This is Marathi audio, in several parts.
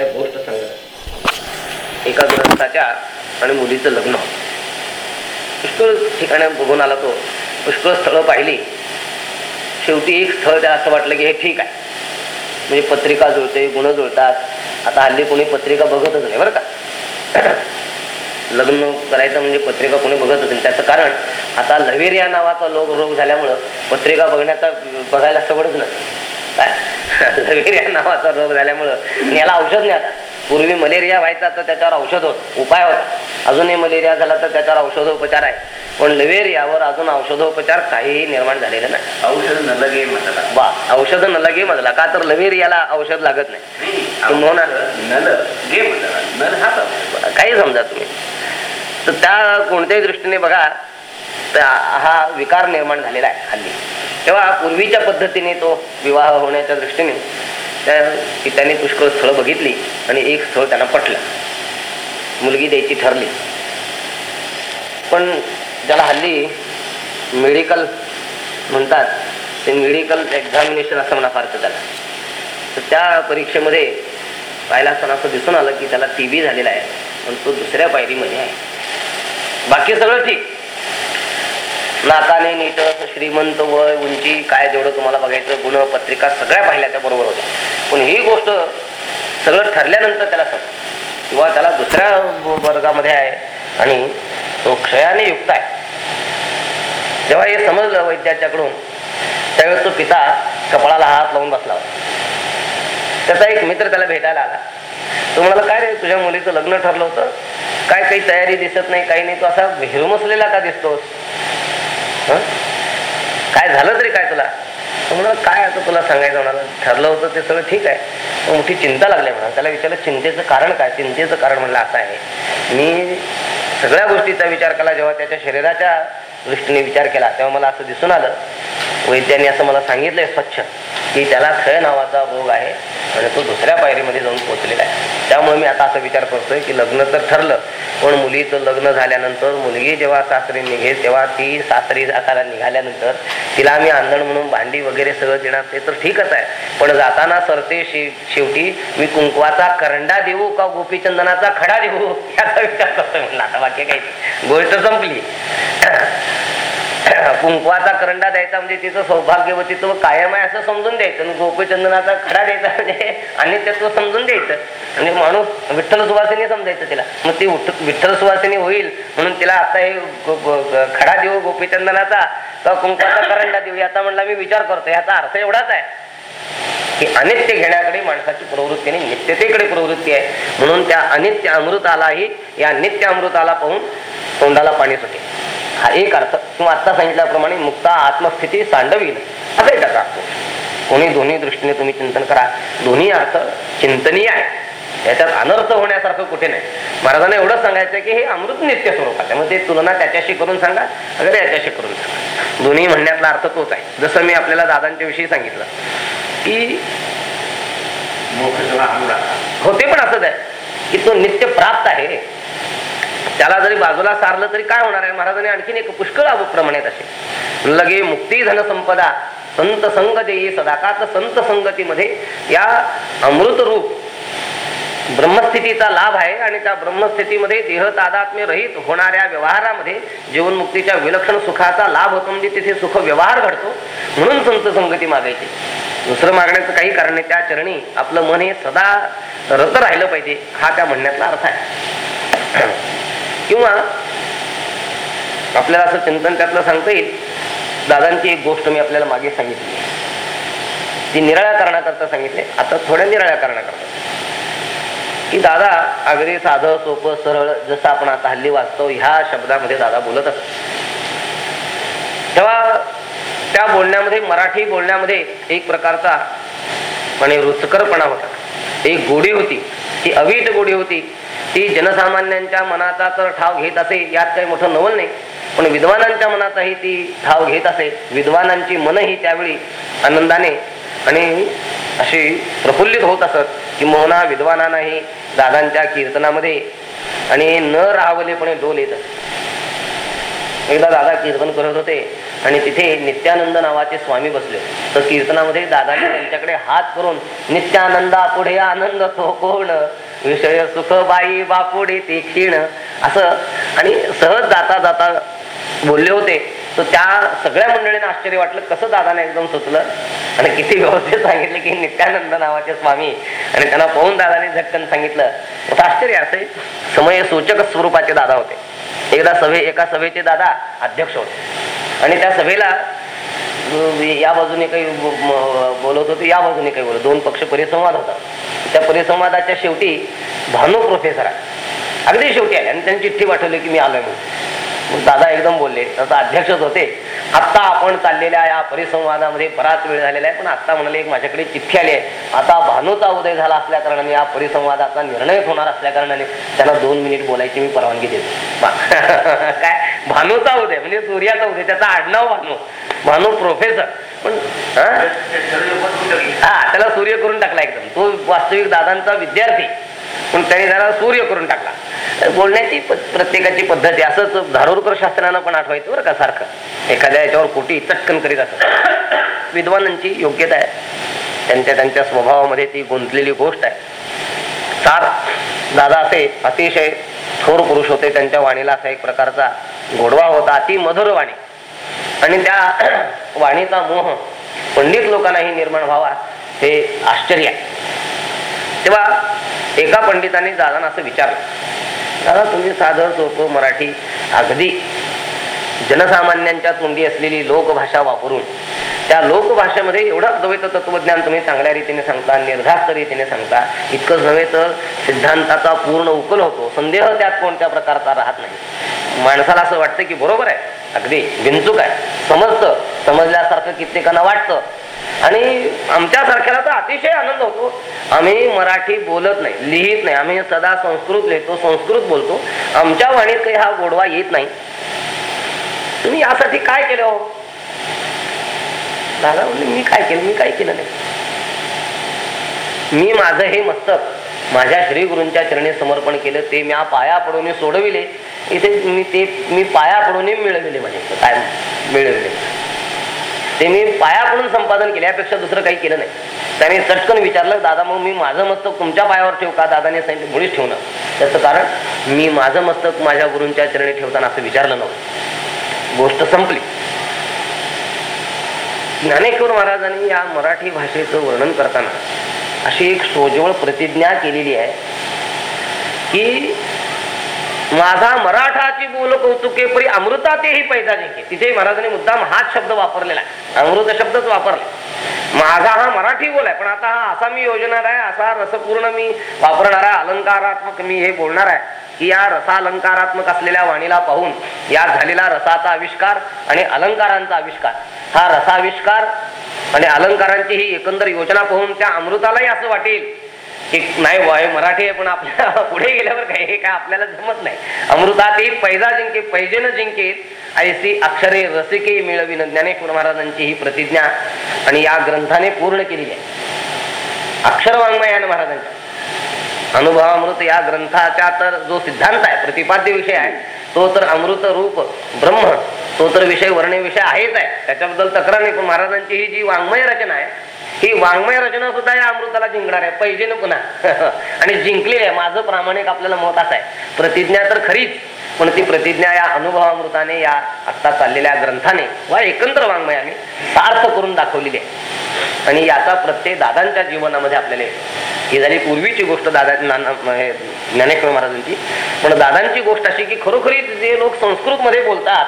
आता गोष्ट सांगत एका ग्रंथाच्या आणि मुलीचं लग्न. पुष्कळ ठिकाणी बघून आला तो. पुष्कळ स्थळं पाहिली. शेवटी एक स्थळ त्या असं वाटलं की हे ठीक आहे. म्हणजे पत्रिका जुळते गुण जुळतात. आता हल्ली कोणी पत्रिका बघतच नाही बरं का? लग्न करायचं म्हणजे पत्रिका कोणी बघतच नाही. त्याचं कारण आता लवेरिया नावाचा लोक रोग झाल्यामुळं पत्रिका बघण्याचा बघायला सवडच नाही. काय? लवेरिया नावाचा रोग झाल्यामुळं. याला औषध नाही आता पूर्वी मलेरिया व्हायचा तर त्याच्यावर औषध होत. उपाय होता. अजूनही मलेरिया झाला तर त्याच्यावर औषधोपचार आहे. पण लवेरियावर अजून औषधोपचार काहीही निर्माण झालेला नाही. औषध न लगे म्हटलं वा औषध न लगे मजला का तर लवेरियाला औषध लागत नाही. काही समजा तुम्ही. तर त्या कोणत्याही दृष्टीने बघा हा विकार निर्माण झालेला आहे हल्ली. तेव्हा पूर्वीच्या पद्धतीने तो विवाह होण्याच्या दृष्टीने त्या पित्याने पुष्कळ स्थळं बघितली आणि एक स्थळ त्यांना पटलं. मुलगी द्यायची ठरली. पण ज्याला हल्ली मेडिकल म्हणतात ते मेडिकल एक्झामिनेशन असं म्हणा फारचं त्याला. तर त्या परीक्षेमध्ये पाहिला असताना असं दिसून आलं की त्याला टी बी झालेला आहे. पण तो दुसऱ्या पायरीमध्ये आहे. बाकी सगळं ठीक. नाकाने नीट श्रीमंत वय उंची काय जेवढं तुम्हाला बघायचं गुण पत्रिका सगळ्या पाहिल्या त्या बरोबर होत्या. पण ही गोष्ट सगळं ठरल्यानंतर त्याला समजलं किंवा त्याला दुसऱ्या वर्गामध्ये आहे आणि तो क्षयाने युक्त आहे. जेव्हा हे समजलं वैद्याच्याकडून त्यावेळेस तो पिता कपाळाला हात लावून बसला होता. त्याचा एक मित्र त्याला भेटायला आला. तो म्हणाला काय रे तुझ्या मुलीचं लग्न ठरलं होतं? काय काही तयारी दिसत नाही काही नाही तू असा हिरमसलेला का दिसतोस? काय झालं तरी काय तुला? तो म्हणाला काय आता तुला सांगायचं म्हणाला? ठरलं होतं ते सगळं ठीक आहे. मोठी चिंता लागली म्हणा त्याला विचारलं चिंतेचं कारण काय? चिंतेचं कारण म्हणलं असं आहे. मी सगळ्या गोष्टीचा विचार केला जेव्हा त्याच्या शरीराच्या दृष्टीने विचार केला तेव्हा मला असं दिसून आलं वैद्याने असं मला सांगितलंय स्वच्छ की त्याला क्षय नावाचा रोग आहे आणि तो दुसऱ्या पायरीमध्ये जाऊन पोहोचलेला आहे. त्यामुळे मी आता असा विचार करतोय की लग्न तर ठरलं पण मुलीचं लग्न झाल्यानंतर मुलगी जेव्हा सासरी निघेल तेव्हा ती सासरी जाताना निघाल्यानंतर तिला आम्ही आंधण म्हणून भांडी वगैरे सगळं देणार ते तर ठीकच आहे. पण जाताना सरते शेवटी मी कुंकवाचा करंडा देऊ का गोपीचंदनाचा खडा देऊ? याचा विचार करतोय म्हणलं. आता बाकी काही गोष्ट संपली. कुंकवाचा करंडा द्यायचा म्हणजे तिचं सौभाग्य व तिथं कायम आहे असं समजून द्यायचं. आणि गोपीचंदनाचा खडा द्यायचा म्हणजे आणि अनित्यत्व समजून द्यायचं. म्हणजे माणूस विठ्ठल सुवासिनी समजायचं तिला. मग ती उठ- विठ्ठल सुवासिनी होईल म्हणून तिला आता हे गो- खडा देऊ गोपीचंदनाचा. किंवा कुंकवाचा करंडा देऊ याचा म्हणला मी विचार करतो याचा अर्थ एवढाच आहे. की अनित्य घेण्याकडे माणसाची प्रवृत्ती आणि नित्यतेकडे प्रवृत्ती आहे. म्हणून त्या अनित्य अमृतालाही या नित्य अमृताला पाहून तोंडाला पाणी सुटे. हा एक अर्थ. किंवा आत्ता सांगितल्याप्रमाणे मुक्ता आत्मस्थिती सांडवी असा एक अर्थ कोणी दोन्ही दृष्टीने तुम्ही चिंतन करा. दोन्ही अर्थ चिंतनीय आहे त्याच्यात अनर्थ होण्यासारखं कुठे नाही. महाराजांना एवढंच सांगायचं की हे अमृत नित्य स्वरूपात आहे. मग ते तुलना त्याच्याशी करून सांगा अगर याच्याशी करून सांगा. दोन्ही म्हणण्यातला अर्थ तोच आहे. जसं मी आपल्याला दादांच्या विषयी सांगितलं. की हो ते पण असंच आहे की तो नित्य प्राप्त आहे. त्याला जरी बाजूला सारलं तरी काय होणार आहे? महाराजांनी आणखीन एक पुष्कळ प्रमाणे असे. लगे मुक्ती धन संपदा संत संग देई सदाकात संत संगतीमध्ये या अमृत रूप ब्रह्मस्थितीचा लाभ आहे आणि त्या ब्रह्मस्थितीमध्ये देह तादात्म्य रहित होणाऱ्या व्यवहारामध्ये जीवनमुक्तीच्या विलक्षण सुखाचा लाभ होतो. म्हणजे तिथे सुख व्यवहार घडतो. म्हणून संत संगती मागायची. दुसरं मागण्याचं काही कारण नाही. त्या चरणी आपलं मन हे सदा रत राहिलं पाहिजे. हा त्या म्हणण्यातला अर्थ आहे. किंवा आपल्याला असं चिंतन त्यातलं सांगता येईल. दादांची एक गोष्ट मी आपल्याला मागे सांगितली. ती निराळ्या कारणाकरता सांगितले. आता थोड्या निराळ्या कारणाकरता. की दादा अगदी साधं सोपं सरळ जसं आपण आता हल्ली वाचतो ह्या शब्दामध्ये दादा बोलत असत तेव्हा त्या बोलण्यामध्ये मराठी बोलण्यामध्ये एक प्रकारचा म्हणजे रुचकरपणा होता. एक गोडी होती ती अवीट गोडी होती. ती जनसामान्यांच्या मनाचा तर ठाव घेत असे यात काही मोठं नवल नाही. पण विद्वानांच्या मनाचाही ती ठाव घेत असे. विद्वानांची मनही त्यावेळी आनंदाने आणि अशी प्रफुल्लित होत असत की मोहना विद्वानांनाही दादांच्या कीर्तनामध्ये आणि न राहावलेपणे डोल येत असत एकदा दादा कीर्तन करत होते. आणि तिथे नित्यानंद नावाचे स्वामी बसले. तर कीर्तनामध्ये दादाने त्यांच्याकडे हात करून नित्यानंदा पुढे आनंद तो कोण? विषय सुख बाई बापुडे ते क्षीण. असं. आणि सहज जाता जाता बोलले होते. तर त्या सगळ्या मंडळींना आश्चर्य वाटलं कसं दादाने एकदम सुचलं. आणि किती व्यवस्थित सांगितलं की नित्यानंद नावाचे स्वामी. आणि त्यांना पाहून दादाने झटकन सांगितलं. तर आश्चर्य असे समय सूचक स्वरूपाचे दादा होते. एकदा सभे एका सभेचे दादा अध्यक्ष होते. आणि त्या सभेला या बाजूने काही बोलत होते या बाजूने काही बोलत दोन पक्ष परिसंवाद होता. त्या परिसंवादाच्या शेवटी भानू प्रोफेसर आहे अगदी शेवटी आले आणि त्यांनी चिठ्ठी पाठवली की मी आलोय म्हणून. मग दादा एकदम बोलले तसं अध्यक्षच होते. आत्ता आपण चाललेल्या या परिसंवादामध्ये बराच वेळ झालेला आहे पण आत्ता म्हणाले एक माझ्याकडे चिठ्ठी आली आहे. आता भानूचा उदय झाला असल्या कारणाने या परिसंवादाचा निर्णयच होणार असल्या कारणाने त्याला दोन मिनिट बोलायची मी परवानगी देतो. काय? भानूचा उदय म्हणजे सूर्याचा उदय त्याचा आडनाव भानू. भानू प्रोफेसर पण हा त्याला सूर्य करून टाकला एकदम. तो वास्तविक दादांचा विद्यार्थी. पण त्याने जरा सूर्य करून टाकला. बोलण्याची प- प्रत्येकाची पद्धती असंच धारोरकर शास्त्रानं पण आठवायचं बरं का सारखं. एखाद्या याच्यावर कोटी चटकन करीत असत विद्वानांची योग्यता आहे. त्यांच्या त्यांच्या स्वभावामध्ये ती गुंतलेली गोष्ट आहे. सार दादा असे अतिशय थोर पुरुष होते. त्यांच्या वाणीला असा एक प्रकारचा गोडवा होता अति मधुर वाणी. आणि त्या वाणीचा मोह पंडित लोकांनाही निर्माण व्हावा हे आश्चर्य आहे. तेव्हा एका पंडितांनी दादांना असं विचारलं दादा तुम्ही साधं सोपं मराठी अगदी जनसामान्यांच्या तोंडी असलेली लोकभाषा वापरून त्या लोकभाषेमध्ये एवढं अद्वैत तत्वज्ञान तुम्ही चांगल्या रीतीने सांगता निर्धास्त रीतीने सांगता इतकंच नव्हे तर सिद्धांताचा पूर्ण उकल होतो संदेह त्यात कोणत्या प्रकारचा राहत नाही. माणसाला असं वाटतं की बरोबर आहे अगदी बिनचूक आहे समजतं. समजल्यासारखं कित्येकांना वाटतं. आणि आमच्यासारख्याला तर अतिशय आनंद होतो. आम्ही मराठी बोलत नाही लिहित नाही. आम्ही सदा संस्कृत लिहितो संस्कृत बोलतो. आमच्या वाणीत काही हा गोडवा येत नाही. तुम्ही यासाठी काय केलं हो? दादा म्हणजे मी काय केलं? मी काय केलं नाही. मी माझं हे मस्तक माझ्या श्री गुरूंच्या चरणी समर्पण केलं ते मी पाया पडून सोडविले. इथे मी ते मी पाया पडून मिळविले म्हणजे काय मिळविले? ते मी पाया पडून संपादन केले यापेक्षा दुसरं काही केलं नाही. त्याने चटकन विचारलं दादा मग मी माझं मस्तक तुमच्या पायावर ठेवू का? दादाने सांगितलं मुळीच ठेवणं त्याचं कारण मी माझं मस्तक माझ्या गुरूंच्या चरणी ठेवताना असं विचारलं नव्हतं. गोष्ट संपली. ज्ञानेश्वर महाराजांनी या मराठी भाषेचं वर्णन करताना अशी एक सोजवळ प्रतिज्ञा केलेली आहे की माझा मराठाची बोल कौतुके परी अमृता तेही पैदा जिंके तिथे महाराजांनी मुद्दाम हाच शब्द वापरलेला आहे. अमृत शब्दच वापरला माझा हा मराठी बोल आहे पण आता हा असा मी योजणार आहे असा रसपूर्ण मी वापरणार आहे अलंकारात्मक मी हे बोलणार आहे की या रसालंकारात्मक असलेल्या वाणीला पाहून या झालेला रसाचा आविष्कार आणि अलंकारांचा आविष्कार. हा रसाविष्कार आणि अलंकारांची ही एकंदर योजना पाहून त्या अमृतालाही असं वाटेल की नाही वाय मराठी आहे पण आपल्या पुढे गेल्यावर काय हे काय आपल्याला जमत नाही. अमृतात एक पैजा जिंके पैजेन जिंकेल ऐसी अक्षरे रसिके मिळविन ज्ञानेश्वर महाराजांची ही प्रतिज्ञा आणि या ग्रंथाने पूर्ण केली आहे. अक्षर वाङ्मयान महाराजांच्या. अनुभवामृत या ग्रंथाच्या तर जो सिद्धांत आहे प्रतिपाद्य विषय आहे तो तर अमृत रूप ब्रह्म तो तर विषय वर्ण विषय आहेच आहे. त्याच्याबद्दल तक्रार नाही पण महाराजांची ही जी वाङ्मय रचना आहे ही वाङ्मय रचना सुद्धा या अमृताला जिंकणार आहे. पाहिजे ना. पुन्हा आणि जिंकलेली आहे. माझं प्रामाणिक आपल्याला मत असं आहे. प्रतिज्ञा तर खरीच पण ती प्रतिज्ञा या अनुभवामृताने या आत्ता चाललेल्या ग्रंथाने वा एकंदर वाङ्मयाने सार्थ करून दाखवलेली आहे. आणि याचा प्रत्यय दादांच्या जीवनामध्ये आपल्याला ही झाली पूर्वीची गोष्ट दादा ज्ञानेश्वर महाराजांची. पण दादांची गोष्ट अशी की खरोखरी जे लोक संस्कृतमध्ये बोलतात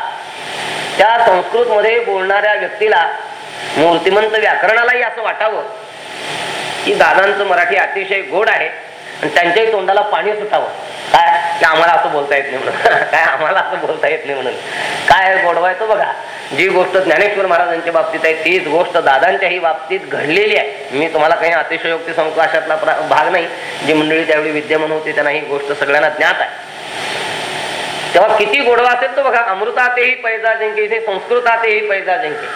त्या संस्कृत मध्ये बोलणाऱ्या व्यक्तीला मूर्तिमंत व्याकरणालाही असं वाटावं. की दादांचं मराठी अतिशय गोड आहे आणि त्यांच्याही तोंडाला पाणी सुटावं. काय? की आम्हाला असं बोलता येत नाही म्हणून. काय आम्हाला असं बोलता येत नाही म्हणून. काय गोडवायचं तो बघा. जी गोष्ट ज्ञानेश्वर महाराजांच्या बाबतीत आहे तीच गोष्ट दादांच्याही बाबतीत घडलेली आहे. मी तुम्हाला काही अतिशयोक्ती सांगतो अशातला भाग नाही. जी मंडळी त्यावेळी विद्यमान होती त्यांना ही गोष्ट सगळ्यांना ज्ञात आहे. तेव्हा किती गोडवा असेल तो बघा अमृतातेही पैजा जिंके इथे संस्कृतातेही पैजा जिंके.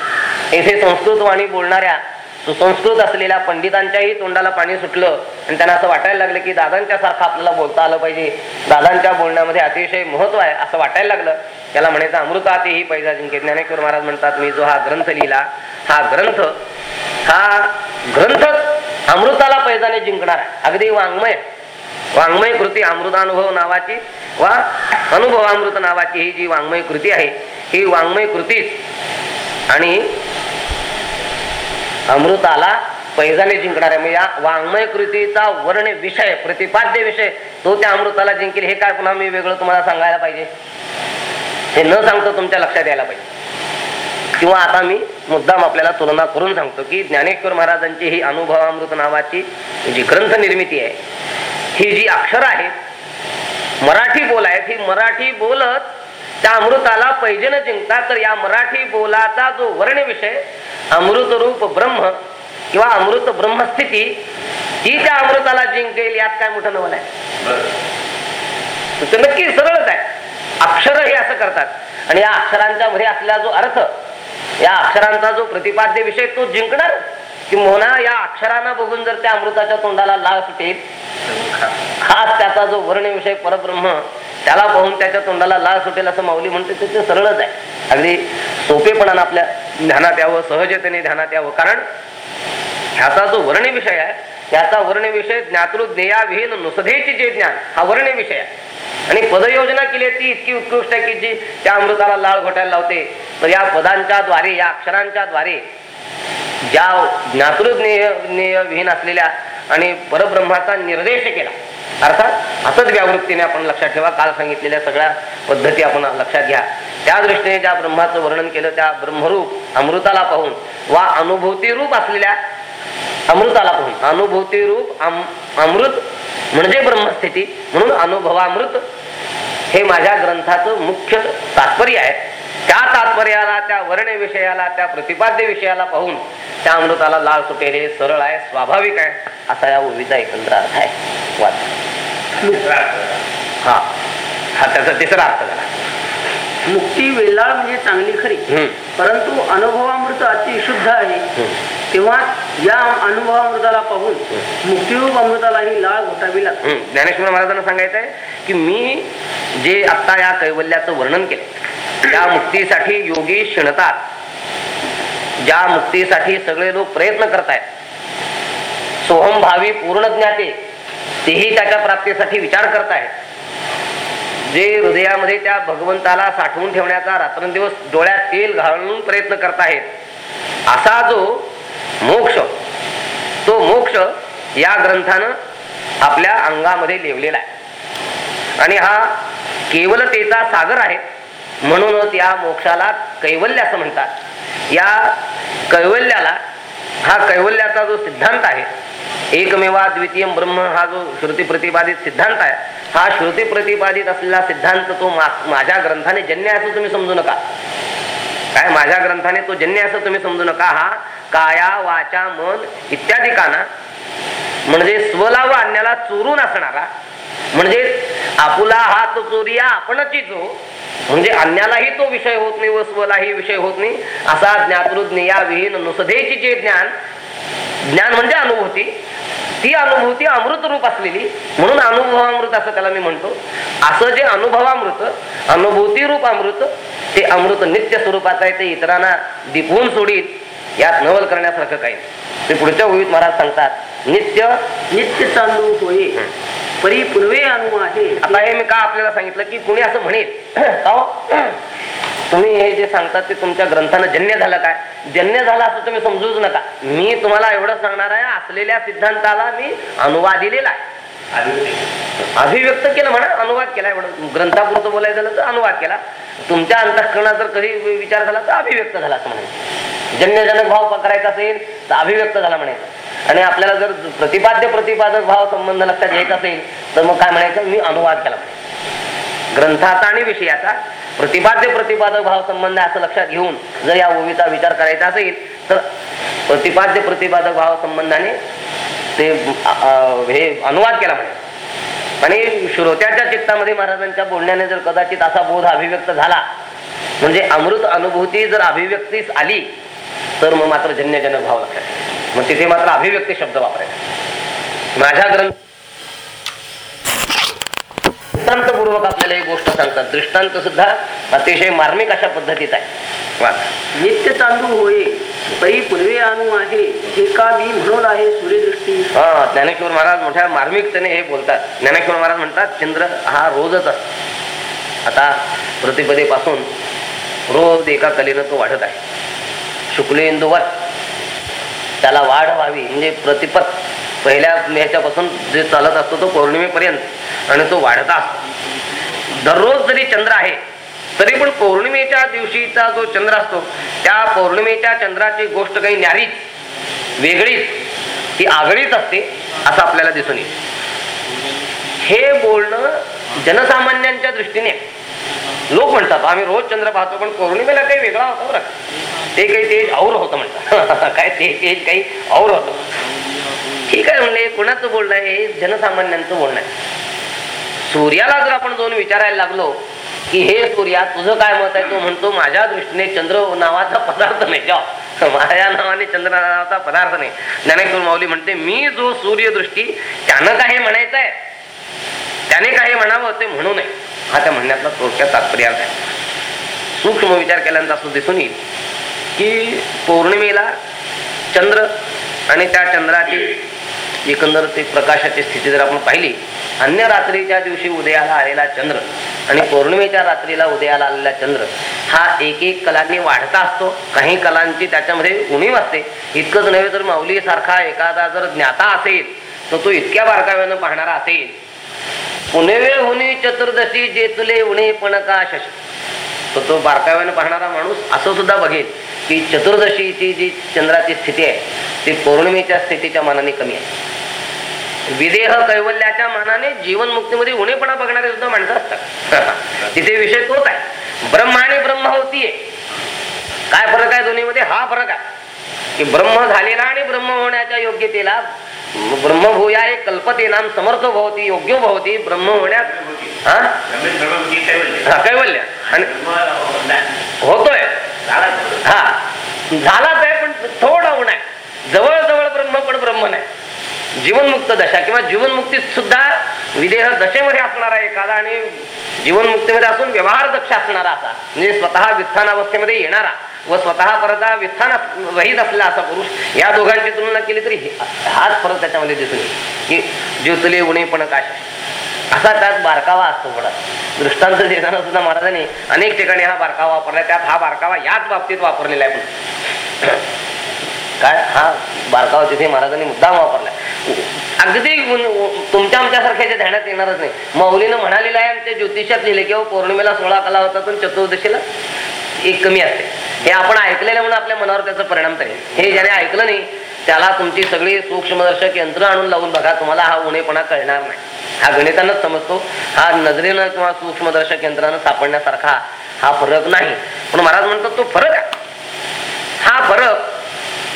इथे संस्कृत वाणी बोलणाऱ्या सुसंस्कृत असलेल्या पंडितांच्याही तोंडाला पाणी सुटलं आणि त्यांना असं वाटायला लागलं की दादांच्या सारखं आपल्याला बोलता आलं पाहिजे. दादांच्या बोलण्यामध्ये अतिशय महत्त्व आहे असं वाटायला लागलं. त्याला म्हणायचं अमृतात ही पैजा जिंके. ज्ञानेश्वर महाराज म्हणतात मी जो हा ग्रंथ लिहिला हा ग्रंथ हा ग्रंथच अमृताला पैजाने जिंकणार आहे. अगदी वाङ्मय वाङ्मय कृती अमृतानुभव नावाची वा अनुभवामृत नावाची ही जी वाङ्मय कृती आहे ही वाङ्मय कृतीच. आणि अमृताला पैजाने जिंकणार आहे. म्हणजे या वाङ्मय कृतीचा वर्ण विषय प्रतिपाद्य विषय तो त्या अमृताला जिंकेल हे काय पुन्हा मी वेगळं तुम्हाला सांगायला पाहिजे? हे न सांगतो तुमच्या लक्षात यायला पाहिजे. किंवा आता मी मुद्दाम आपल्याला तुलना करून सांगतो की ज्ञानेश्वर महाराजांची ही अनुभवामृत नावाची जी ग्रंथ निर्मिती आहे ही जी अक्षर आहेत मराठी बोल आहेत ही मराठी बोलत त्या अमृताला पैजेनं जिंकतात तर या मराठी बोलाचा जो वर्ण विषय अमृत रूप ब्रह्म किंवा अमृत ब्रह्मस्थिती ही त्या अमृताला जिंकेल यात काय मोठं नवल आहे? तर नक्की सरळच आहे. अक्षर हे असं करतात. आणि या अक्षरांच्या मध्ये असलेला जो अर्थ या अक्षरांचा जो प्रतिपाद्य विषय तो जिंकणार की मोना या अक्षरांना बघून जर त्या अमृताच्या तोंडाला लाळ सुटेल खास त्याचा जो वर्ण विषय परब्रह्म त्याला पाहून त्याच्या तोंडाला लाळ सुटेल असं माऊली म्हणते ते सरळच आहे. अगदी सोपेपणानं आपल्या ध्यानात यावं सहजतेने ध्यानात यावं. कारण ह्याचा जो वर्ण विषय आहे त्याचा वर्ण विषय ज्ञातृज्ञेयाविहीन नुसधेचे जे ज्ञान हा वर्ण विषय आहे. आणि पदयोजना केली आहे ती इतकी उत्कृष्ट आहे की जी त्या अमृताला लाळ घोटायला लावते. तर या पदांच्या द्वारे या अक्षरांच्या द्वारे ज्या ज्ञातृज्ञेय ज्ञेय विहीन असलेल्या आणि परब्रह्माचा निर्देश केला. अर्थात असंच व्यावृत्तीने आपण लक्षात ठेवा काल सांगितलेल्या सगळ्या पद्धती आपण लक्षात घ्या. त्या दृष्टीने ज्या ब्रह्माचं वर्णन केलं त्या ब्रह्मरूप अमृताला पाहून वा अनुभूती रूप असलेल्या अमृताला पाहून. अनुभूती रूप अमृत म्हणजे ब्रह्मस्थिती म्हणून अनुभवामृत हे माझ्या ग्रंथाचं मुख्य तात्पर्य आहे. त्या तात्पर्याला त्या वर्ण विषयाला त्या प्रतिपाद्य विषयाला पाहून त्या अमृताला लाल सुटेल हे सरळ आहे स्वाभाविक आहे. असा या ओवीचा एकंदर अर्थ आहे. वाच. हा. हा त्याचा तिसरा अर्थ झाला. मुक्ती वेलाळ म्हणजे चांगली खरी. परंतु अनुभवामृत अति शुद्ध आहे. तेव्हा या अनुभवामृताला पाहून मुक्तिरूप अमृतालाही लाळ घोटावी लागते. ज्ञानेश्वर महाराजांना सांगायचं आहे की मी जे आत्ता या कैवल्याचं वर्णन केलं त्या मुक्तीसाठी योगी शिणतात ज्या मुक्तीसाठी सगळे लोक प्रयत्न करतायत सोहम भावी पूर्ण ज्ञाते तेही त्याच्या प्राप्तीसाठी विचार करतायत. जे हृदयामध्ये त्या भगवंताला साठवून ठेवण्याचा रात्रंदिवस डोळ्यात तेल घालून प्रयत्न करतायत असा जो मोक्ष तो मोक्ष या ग्रंथानं आपल्या अंगामध्ये लिवलेला आहे. आणि हा केवलतेचा सागर आहे. म्हणूनच या मोक्षाला कैवल्य असं म्हणतात. या कैवल्याला हा कैवल्याचा जो सिद्धांत आहे एकमेवा द्वितीय ब्रह्म हा जो श्रुती प्रतिपादित सिद्धांत आहे हा श्रुती प्रतिपादित असलेला सिद्धांत तो मा- माझ्या ग्रंथाने जन्य असं तुम्ही समजू नका. काय माझ्या ग्रंथाने तो जन्य असं तुम्ही समजू नका हा काया वाचा मन इत्यादी काना म्हणजे स्वला व अन्याला चोरून असणारा म्हणजे आपुला हात चोरिया आपणची जो हो. म्हणजे अन्यालाही तो विषय होत नाही व स्वलाही विषय होत नाही. असा ज्ञातृज्ञेया विहीन नुसधेची जे ज्ञान ज्ञान म्हणजे अनुभूती ती अनुभूती अमृत रूप असलेली म्हणून अनुभवामृत असं त्याला मी म्हणतो. असं जे अनुभवामृत अनुभूती रूप अमृत ते अमृत नित्य स्वरूपाचं आहे ते इतरांना दिपवून सोडीत यात नवल करण्यासारखं काही ते पुढच्या ओळीत महाराज सांगतात नित्य नित्य चालू होय. परी पूर्वे अनु आहे. आता हे मी का आपल्याला सांगितलं की कुणी असं म्हणेल? हो? तुम्ही हे जे सांगतात ते तुमच्या ग्रंथानं जन्य झालं काय? जन्य झालं असं तुम्ही समजूच नका. मी तुम्हाला एवढं सांगणार आहे असलेल्या सिद्धांताला मी अनुवाद दिलेला आहे. अभिव्यक्त. केलं म्हणा अनुवाद केला. एवढं ग्रंथापुरतं बोलायचं झालं तर अनुवाद केला. तुमच्या अंतःकरणात जर कधी विचार झाला तर अभिव्यक्त झाला असं म्हणायचं. जन्यजनक भाव पकडायचा असेल तर अभिव्यक्त झाला म्हणायचं. आणि आपल्याला जर प्रतिपाद्य प्रतिपादक भाव संबंध लक्षात घ्यायचा असेल तर मग काय म्हणायचं? मी अनुवाद केला म्हणायचं. ग्रंथाचा आणि विषयाचा प्रतिपाद्य प्रतिपादक भाव संबंध असं लक्षात घेऊन जर या ओवीचा विचार करायचा असेल तर प्रतिपाद्य प्रतिपादक भाव संबंधाने ते हे अनुवाद केला म्हणजे आणि श्रोत्याच्या चित्तामध्ये महाराजांच्या बोलण्याने जर कदाचित असा बोध अभिव्यक्त झाला म्हणजे अमृत अनुभूती जर अभिव्यक्तीस आली तर मग मात्र जन्यजनक भाव लक्षात मग तिथे मात्र अभिव्यक्ती शब्द वापरायचा. माझ्या ग्रंथ दृष्टांतपूर्वक आपल्याला एक गोष्ट सांगतात. दृष्टांत सुद्धा अतिशय मार्मिक अशा पद्धतीत आहे. नित्य तांदूळ होय परी पूर्वे आणू आहे हे का मी म्हणून आहे सूर्यदृष्टी. हा ज्ञानेश्वर महाराज मोठ्या मार्मिकतेने हे बोलतात. ज्ञानेश्वर महाराज म्हणतात चंद्र हा रोजच असतो. आता प्रतिपदेपासून रोज एका कलेनं तो वाढत आहे. शुक्लेंदुवत त्याला वाढ व्हावी म्हणजे प्रतिपत पहिल्या ह्याच्यापासून जे चालत असतो तो पौर्णिमेपर्यंत आणि तो वाढता असतो. दररोज जरी चंद्र आहे तरी पण पौर्णिमेच्या दिवशीचा जो चंद्र असतो त्या पौर्णिमेच्या चंद्राची गोष्ट काही न्यारीच वेगळीच ती आगळीच असते असं आपल्याला दिसून येईल. हे बोलणं जनसामान्यांच्या दृष्टीने लोक म्हणतात आम्ही रोज चंद्र पाहतो पण पौर्णिमेला काही वेगळा होता बरं ते काही तेज और होतं म्हणतात. काय ते तेज काही और होतं. ठीक आहे म्हणले कोणाचं बोलणं आहे? हे जनसामान्यांचं बोलणं आहे. सूर्याला जर आपण जाऊन विचारायला लागलो की हे सूर्या तुझं काय मत आहे? तो म्हणतो माझ्या दृष्टीने चंद्र नावाचा पदार्थ नाही. जेव्हा माझ्या नावाने चंद्र नावाचा पदार्थ नाही. ज्ञानेश्वर माऊली म्हणते मी जो सूर्यदृष्टी त्यानं काय म्हणायचं आहे. त्याने काही म्हणावं ते म्हणू नये. हा त्या म्हणण्यातला थोडक्यात तात्पर्यर्थ आहे. सूक्ष्म विचार केल्यानंतर असं दिसून येईल की पौर्णिमेला चंद्र आणि त्या चंद्राची एकंदर ते प्रकाशाची स्थिती जर आपण पाहिली अन्य रात्रीच्या दिवशी उदयाला आलेला चंद्र आणि पौर्णिमेच्या रात्रीला उदयाला आलेला चंद्र हा एक एक कलांनी वाढता असतो. काही कलांची त्याच्यामध्ये उणीव असते. इतकंच नव्हे तर माऊली सारखा एखादा जर ज्ञाता असेल तर तो इतक्या बारकाव्यानं पाहणारा असेल. पुनवे हुनी चतुर्दशी जे तुले उणे पण का शश तर तो बारकाव्याने पाहणारा माणूस असं सुद्धा बघेल की चतुर्दशीची जी चंद्राची स्थिती आहे ती पौर्णिमेच्या स्थितीच्या मानाने कमी आहे. विदेह कैवल्याच्या मानाने जीवन मुक्तीमध्ये उणेपणा बघणारे सुद्धा माणसं असतात. तिथे विषय तोच आहे. ब्रह्म आणि ब्रह्म होतीये. काय फरक आहे दोन्हीमध्ये? हा फरक आहे. की ब्रह्म झालेला आणि ब्रह्म होण्याच्या योग्यतेला ब्रह्मभूया एक कल्पते नाम समर्थ भवती योग्य भवती ब्रह्म होण्यात हा? काय कैवल्य. आणि होतोय. झाला हा झालाच आहे पण थोडा उण आहे जवळ जवळ ब्रह्म पण ब्रह्म नाही. जीवनमुक्त दशा किंवा जीवनमुक्तीत सुद्धा विदेह दशेमध्ये असणारा एखादा आणि जीवनमुक्तीमध्ये असून व्यवहार दक्ष असणारा असा. म्हणजे स्वतः वित्थान अवस्थेमध्ये येणारा व स्वतः परदा वित्थान वहीत रहित असलेला असा पुरुष या दोघांची तुलना केली तरी हे- हाच फरक त्याच्यामध्ये दिसून की ज्योतले उणे पण काश असा त्यात बारकावा असतो थोडा दृष्टांत देताना सुद्धा महाराजांनी अनेक ठिकाणी हा बारकावा वापरला त्यात हा बारकावा याच बाबतीत वापरलेला आहे काय? हा बारकाव तिथे महाराजांनी मुद्दाम वापरलाय. अगदी तुमच्या आमच्यासारख्याच्या ध्यानात येणारच नाही. मौलीनं म्हणालेलं आहे आमच्या ज्योतिषात लिहिले किंवा पौर्णिमेला सोळा कला होता पण चतुर्दशीला एक कमी असते. हे आपण ऐकलेलं म्हणून आपल्या मनावर त्याचा परिणाम तरी हे ज्याने ऐकलं नाही त्याला तुमची सगळी सूक्ष्मदर्शक यंत्र आणून लावून बघा तुम्हाला हा उणेपणा कळणार नाही. हा गणितानंच समजतो. हा नजरेनं किंवा सूक्ष्मदर्शक यंत्रानं सापडण्यासारखा हा फरक नाही. पण महाराज म्हणतात तो फरक आहे. हा फरक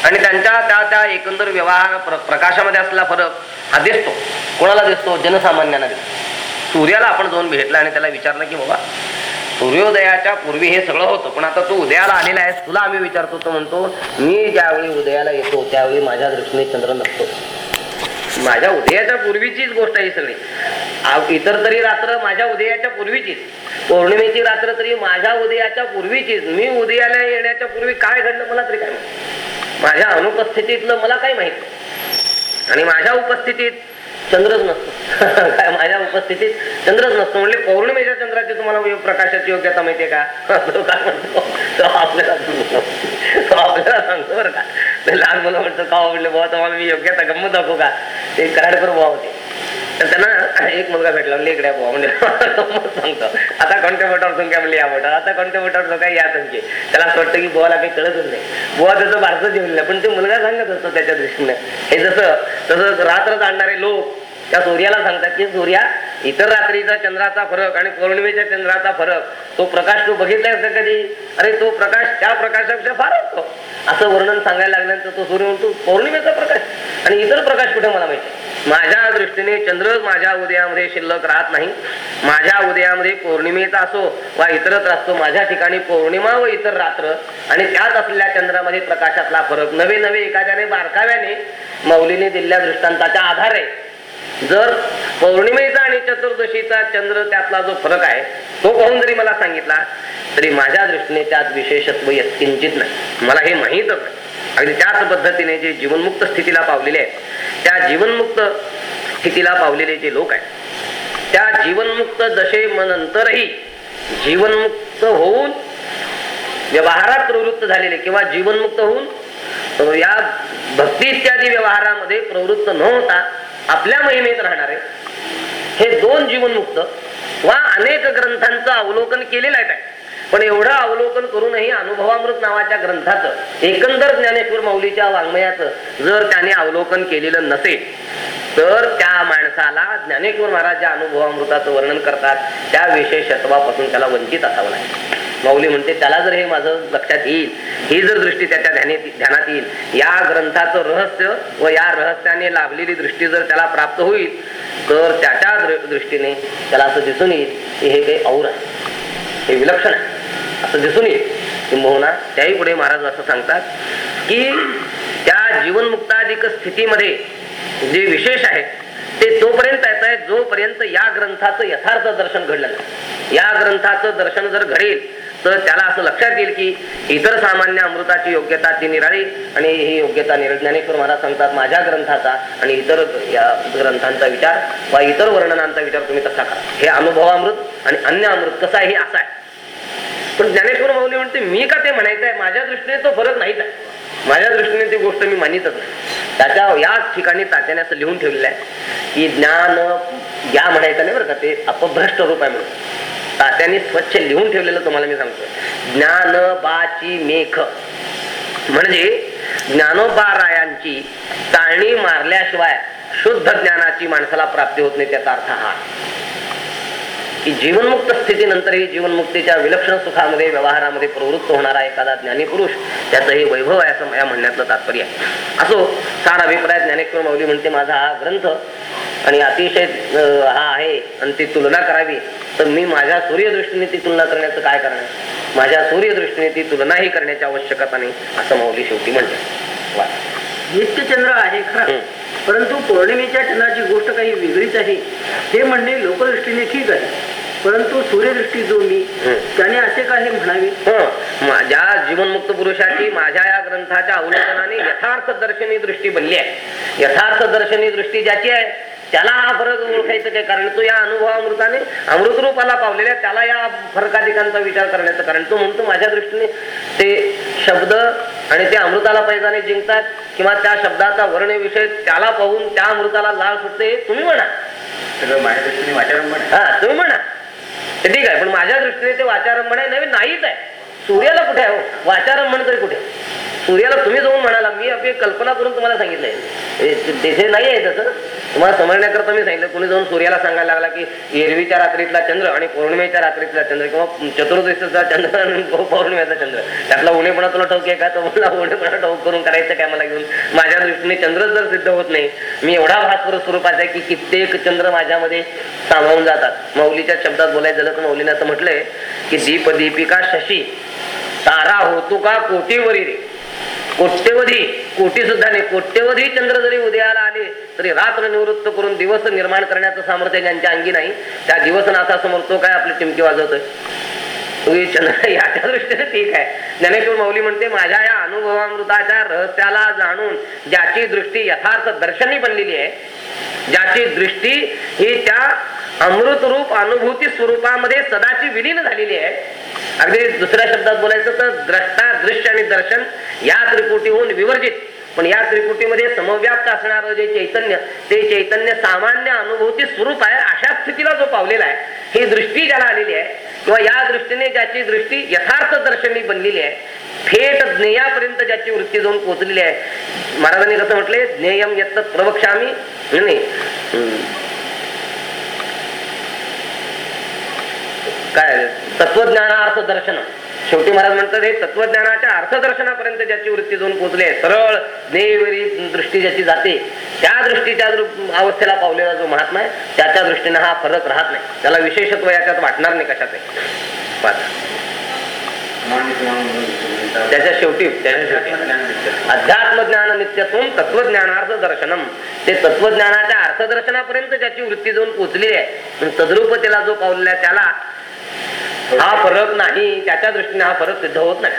आणि त्यांच्या त्या त्या एकंदर व्यवहार प्र- प्रकाशामध्ये असलेला फरक हा दिसतो. कोणाला दिसतो? जनसामान्यांना दिसतो. सूर्याला आपण जाऊन भेटला आणि त्याला विचारलं की बाबा सूर्योदयाच्या पूर्वी हे सगळं होतं पण आता तू उदयाला आलेला आहेस तुला आम्ही विचारतो तो म्हणतो मी ज्यावेळी उदयाला येतो त्यावेळी माझ्या दृष्टीने चंद्र नसतो. माझ्या उदयाच्या पूर्वीचीच गोष्ट आहे सगळी. इतर तरी रात्र माझ्या उदयाच्या पूर्वीचीच. पौर्णिमेची रात्र तरी माझ्या उदयाच्या पूर्वीचीच. मी उदयाला येण्याच्या पूर्वी काय घडलं मला तरी काय माझ्या अनुपस्थितीतलं मला काय माहीत आणि माझ्या उपस्थितीत चंद्रच नसतो. काय माझ्या उपस्थितीत चंद्रच नसतो. म्हणजे पौर्णिमेच्या चंद्राची तुम्हाला म्हणजे प्रकाशाची योग्यता माहितीये का? तो काय म्हणतो? तो आपल्याला तो आपल्याला सांगतो बरं का? लहान मुलं म्हणतो का म्हणले बाबा तुम्हाला मी योग्यता गंमत दाखवू का? ते कराडकर बुवा होते. तर त्यांना एक मुलगा भेटला म्हणजे इकडे बुवा. म्हणजे सांगतो. आता कोणत्या बोटावर संख्या म्हणले या बोटावर. आता कोणत्या बोटावर संख्या या तुमचे त्याला असं वाटतं की बुवाला काही कळतच नाही. बुवा त्याचं भारतच येऊन नाही पण ते मुलगा सांगत असतो त्याच्या दृष्टीने. हे जसं तसं रात्र जाणणारे लोक त्या सूर्याला सांगतात की सूर्या इतर रात्रीचा चंद्राचा फरक आणि पौर्णिमेच्या चंद्राचा फरक तो प्रकाश तू बघितलाय असं कधी? अरे तो प्रकाश त्या प्रकाशापेक्षा फार असतो. असं वर्णन सांगायला लागल्यानंतर तो सूर्य म्हणतो पौर्णिमेचा प्रकाश आणि इतर प्रकाश कुठे मला माहिती माझ्या दृष्टीने चंद्र माझ्या उदयामध्ये शिल्लक राहत नाही. माझ्या उदयामध्ये पौर्णिमेचा असो वा इतरत्र असतो माझ्या ठिकाणी पौर्णिमा व इतर रात्र आणि त्यात असलेल्या चंद्रामध्ये प्रकाशातला फरक नवे नवे एखाद्याने बारकाव्याने मौलीने दिलेल्या दृष्टांताच्या आधारे जर पौर्णिमेचा आणि चतुर्दशीचा चंद्र त्यातला जो फरक आहे तो पाहून जरी मला सांगितला तरी माझ्या दृष्टीने त्यात विशेषत्व येत किंचित नाही. मला हे माहीतच नाही. अगदी त्याच पद्धतीने जे जीवनमुक्त स्थितीला पावलेले आहेत त्या जीवनमुक्त स्थितीला पावलेले जे लोक आहेत त्या जीवनमुक्त दशेनंतरही जीवनमुक्त होऊन व्यवहारात प्रवृत्त झालेले किंवा जीवनमुक्त होऊन या भक्ती इत्यादी व्यवहारामध्ये प्रवृत्त न होता आपल्या महिमेत राहणारे. हे दोन जीवनमुक्त वा अनेक ग्रंथांचं अवलोकन केलेलं आहे काय पण एवढं अवलोकन करूनही अनुभवामृत नावाच्या ग्रंथाचं एकंदर ज्ञानेश्वर माऊलीच्या वाङ्मयाचं जर त्याने अवलोकन केलेलं नसेल तर त्या माणसाला ज्ञानेश्वर महाराज ज्या अनुभवामृताचं वर्णन करतात त्या विशेषत्वापासून त्याला वंचित असावं लागेल. माऊली म्हणते त्याला जर हे माझं लक्षात येईल ही जर दृष्टी त्याच्या ध्यानात ध्यानात येईल या ग्रंथाचं रहस्य व या रहस्याने लाभलेली दृष्टी जर त्याला प्राप्त होईल तर त्याच्या दृष्टीने त्याला असं दिसून येईल की हे काही और आहे. हे विलक्षण आहे. असं दिसून येईल. किंबहुना त्याही पुढे महाराज असं सांगतात की त्या जीवनमुक्ताधिक स्थितीमध्ये जे विशेष आहे ते तोपर्यंत येत आहे जोपर्यंत या ग्रंथाचं यथार्थ दर्शन घडलं नाही. या ग्रंथाचं दर्शन जर घडेल तर त्याला असं लक्षात येईल की इतर सामान्य अमृताची योग्यता ती निराळी आणि ही योग्यता निरज्ञानेश्वर ज्ञानेश्वर महाराज सांगतात माझ्या ग्रंथाचा आणि इतर या ग्रंथांचा विचार वा इतर वर्णनांचा विचार तुम्ही तसा करा. हे अनुभवामृत आणि अन्य अमृत कसा आहे हे असा आहे. पण ज्ञानेश्वर माऊली म्हणते मी का ते म्हणायचं आहे माझ्या दृष्टीने तो फरक नाहीच आहे. माझ्या दृष्टीने ती गोष्ट मी मानितच नाही. त्याच्या याच ठिकाणी तात्याने असं लिहून ठेवलेलं आहे की ज्ञान या म्हणायचं नाही बरं का ते अपभ्रष्ट रूप आहे म्हणून. तात्याने स्वच्छ लिहून ठेवलेलं तुम्हाला मी सांगतो ज्ञान बाची मेख. म्हणजे ज्ञानोबारायांची चाळणी मारल्याशिवाय शुद्ध ज्ञानाची माणसाला प्राप्ती होत नाही त्याचा अर्थ हा. की जीवनमुक्त स्थितीनंतरही जीवनमुक्तीच्या विलक्षण सुखामध्ये व्यवहारामध्ये प्रवृत्त होणारा एखादा ज्ञानी पुरुष त्याचं हे वैभव आहे असं या म्हणण्यातलं तात्पर्य आहे. असो सार अभिप्राय ज्ञानेश्वर माऊली म्हणते माझा हा ग्रंथ आणि अतिशय हा आहे आणि ती तुलना करावी तर मी माझ्या सूर्यदृष्टीने ती तुलना करण्याचं काय करणार? माझ्या सूर्यदृष्टीने ती तुलनाही करण्याची आवश्यकता नाही असं माऊली शेवटी म्हणते. नित्यचंद्र आहे खरा. परंतु पौर्णिमेच्या चंद्राची गोष्ट काही वेगळीच आहे. हे म्हणणे लोकदृष्टीने ठीक आहे. परंतु सूर्यदृष्टी जो मी. त्याने असे काय म्हणावे. हं, माझ्या जीवनमुक्त पुरुषाची माझ्या या ग्रंथाच्या अवलोकनाने यथार्थ दर्शनी दृष्टी बनली आहे. यथार्थ दर्शनी दृष्टी ज्याची आहे त्याला हा फरक ओळखायचं काय? कारण तो या अनुभवामृताने अमृत रूपाला पावलेल्या त्याला या फरकाधिकांचा विचार करण्याचं कारण तो म्हणतो माझ्या दृष्टीने ते शब्द आणि ते अमृताला पैजाने जिंकतात किंवा त्या शब्दाचा वर्ण विषय त्याला पाहून त्या अमृताला लाल सुटते हे तुम्ही म्हणा. सगळं माझ्या दृष्टीने वाचारंभण आहे. हा तुम्ही म्हणा. ठीक आहे पण माझ्या दृष्टीने ते वाचारंभ आहे नवीन नाहीच आहे. सूर्याला कुठे आहे हो? वाचारंभण तरी कुठे? सूर्याला तुम्ही जाऊन म्हणाला मी आपली कल्पना करून तुम्हाला सांगितलंय. तिथे नाही आहे तसं. तुम्हाला समजण्याकरता मी सांगितलं कुणी जाऊन सूर्याला सांगायला लागला की एरवीच्या रात्रीतला चंद्र आणि पौर्णिमेच्या रात्रीतला चंद्र किंवा चतुर्दशीचा चंद्र आणि पौर्णिमेचा चंद्र. त्यातला उणेपणा तुला ठाऊक आहे का? तर मला उणेपणा ठाऊक करून करायचं काय मला घेऊन? माझ्या दृष्टीने चंद्र जर सिद्ध होत नाही मी एवढा भास्कर स्वरूपाचा आहे की कित्येक चंद्र माझ्यामध्ये सामावून जातात. मौलीच्या शब्दात बोलायचं झालं तर मौलीने असं म्हटलंय की दीप दीपिका शशी तारा होतो का कोटीवरी रे? कोट्यवधी? कोटी सुद्धा नाही. कोट्यवधी चंद्र जरी उदयाला आले तरी रात्र निवृत्त करून दिवस निर्माण करण्याचं सामर्थ्य ज्यांच्या अंगी नाही त्या दिवसनाथासमोर तो काय आपली टिमकी वाजवतोय? चंद्र याच्या दृष्टीने ठीक आहे. ज्ञानेश्वर मौली म्हणते माझ्या या अनुभवामृताच्या रहस्याला जाणून ज्याची दृष्टी यथार्थ दर्शनी बनलेली आहे ज्याची दृष्टी ही त्या अमृतरूप अनुभूती स्वरूपामध्ये सदाची विलीन झालेली आहे अगदी दुसऱ्या शब्दात बोलायचं तर द्रष्टा दृश्य आणि दर्शन या त्रिपुटीहून विवर्जित. पण या त्रिपुटीमध्ये समव्याप्त असणारं जे चैतन्य ते चैतन्य सामान्य अनुभूती स्वरूप आहे अशा स्थितीला जो पावलेला आहे ही दृष्टी ज्याला आलेली आहे किंवा या दृष्टीने ज्याची दृष्टी यथार्थ दर्शनी बनलेली आहे थेट ज्ञेयापर्यंत ज्याची वृत्ती जाऊन पोहोचलेली आहे. महाराजांनी कसं म्हटले ज्ञेयम येत प्रवक्षामी नाही, नाही हम्म. काय तत्वज्ञानार्थ दर्शन शेवटी महाराज म्हणतात हे तत्वज्ञानाच्या अर्थदर्शनापर्यंत ज्याची वृत्ती जाऊन पोहोचले सरळ देवरी दृष्टी ज्याची जाते त्या दृष्टीच्या अवस्थेला पावलेला जो महात्मा आहे त्याच्या दृष्टीने हा फरक राहत नाही. त्याला विशेषत्व याच्यात वाटणार नाही कशात त्याच्या शेवटी त्याच्या शेवटी. अध्यात्म ज्ञान नित्यत्व तत्वज्ञानार्थ दर्शनम ते तत्वज्ञानाच्या अर्थदर्शनापर्यंत ज्याची वृत्ती जाऊन पोचली आहे पण तद्रूपतेला जो पावलेला त्याला हा फरक नाही त्याच्या दृष्टीने हा फरक सिद्ध होत नाही.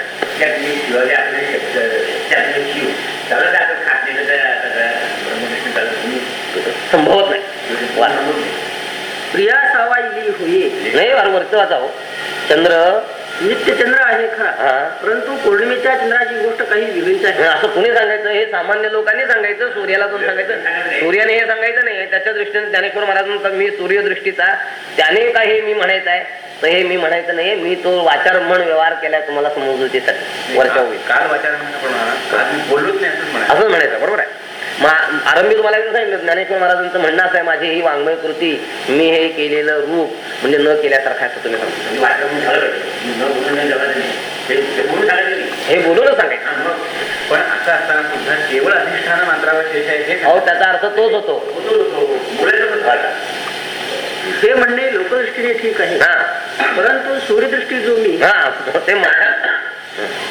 संभवत नाही. प्रिया सावाईली होये नाही वार वरचं वाचा हो. चंद्र नित्य चंद्र आहे खरा. हा. परंतु पौर्णिमेच्या चंद्राची गोष्ट काही वेगळीच आहे. असं कुणी सांगायचं? हे सामान्य लोकांनी सांगायचं सूर्याला कोण सांगायचं? सूर्याने हे सांगायचं नाही त्याच्या दृष्टीने ज्ञानेश्वर महाराज म्हणतात मी सूर्यदृष्टीचा त्याने काय हे मी म्हणायचं आहे तर हे मी म्हणायचं नाही मी तो वाचार म्हण व्यवहार केला तुम्हाला वरच्या होईल काल वाचार असंच म्हणायचं बरोबर आहे? आरंभी तुम्हाला एकदा सांगितलं ज्ञानेश्वर महाराजांचं म्हणणं असं आहे माझी ही वाङ्मय कृती मी हे केलेलं रूप म्हणजे न केल्यासारखं असं तुम्ही सांगता. म्हणजे. ते- ते. हे बोलूनच सांगायचं. पण असं असताना सुद्धा केवळ अधिष्ठान मात्रावर शेष आहे हे अहो त्याचा अर्थ तोच होतो. हे. म्हणणे लोकदृष्टीने ठीक आहे. हा. परंतु सूर्यदृष्टी जो मी हा ते म्हणा.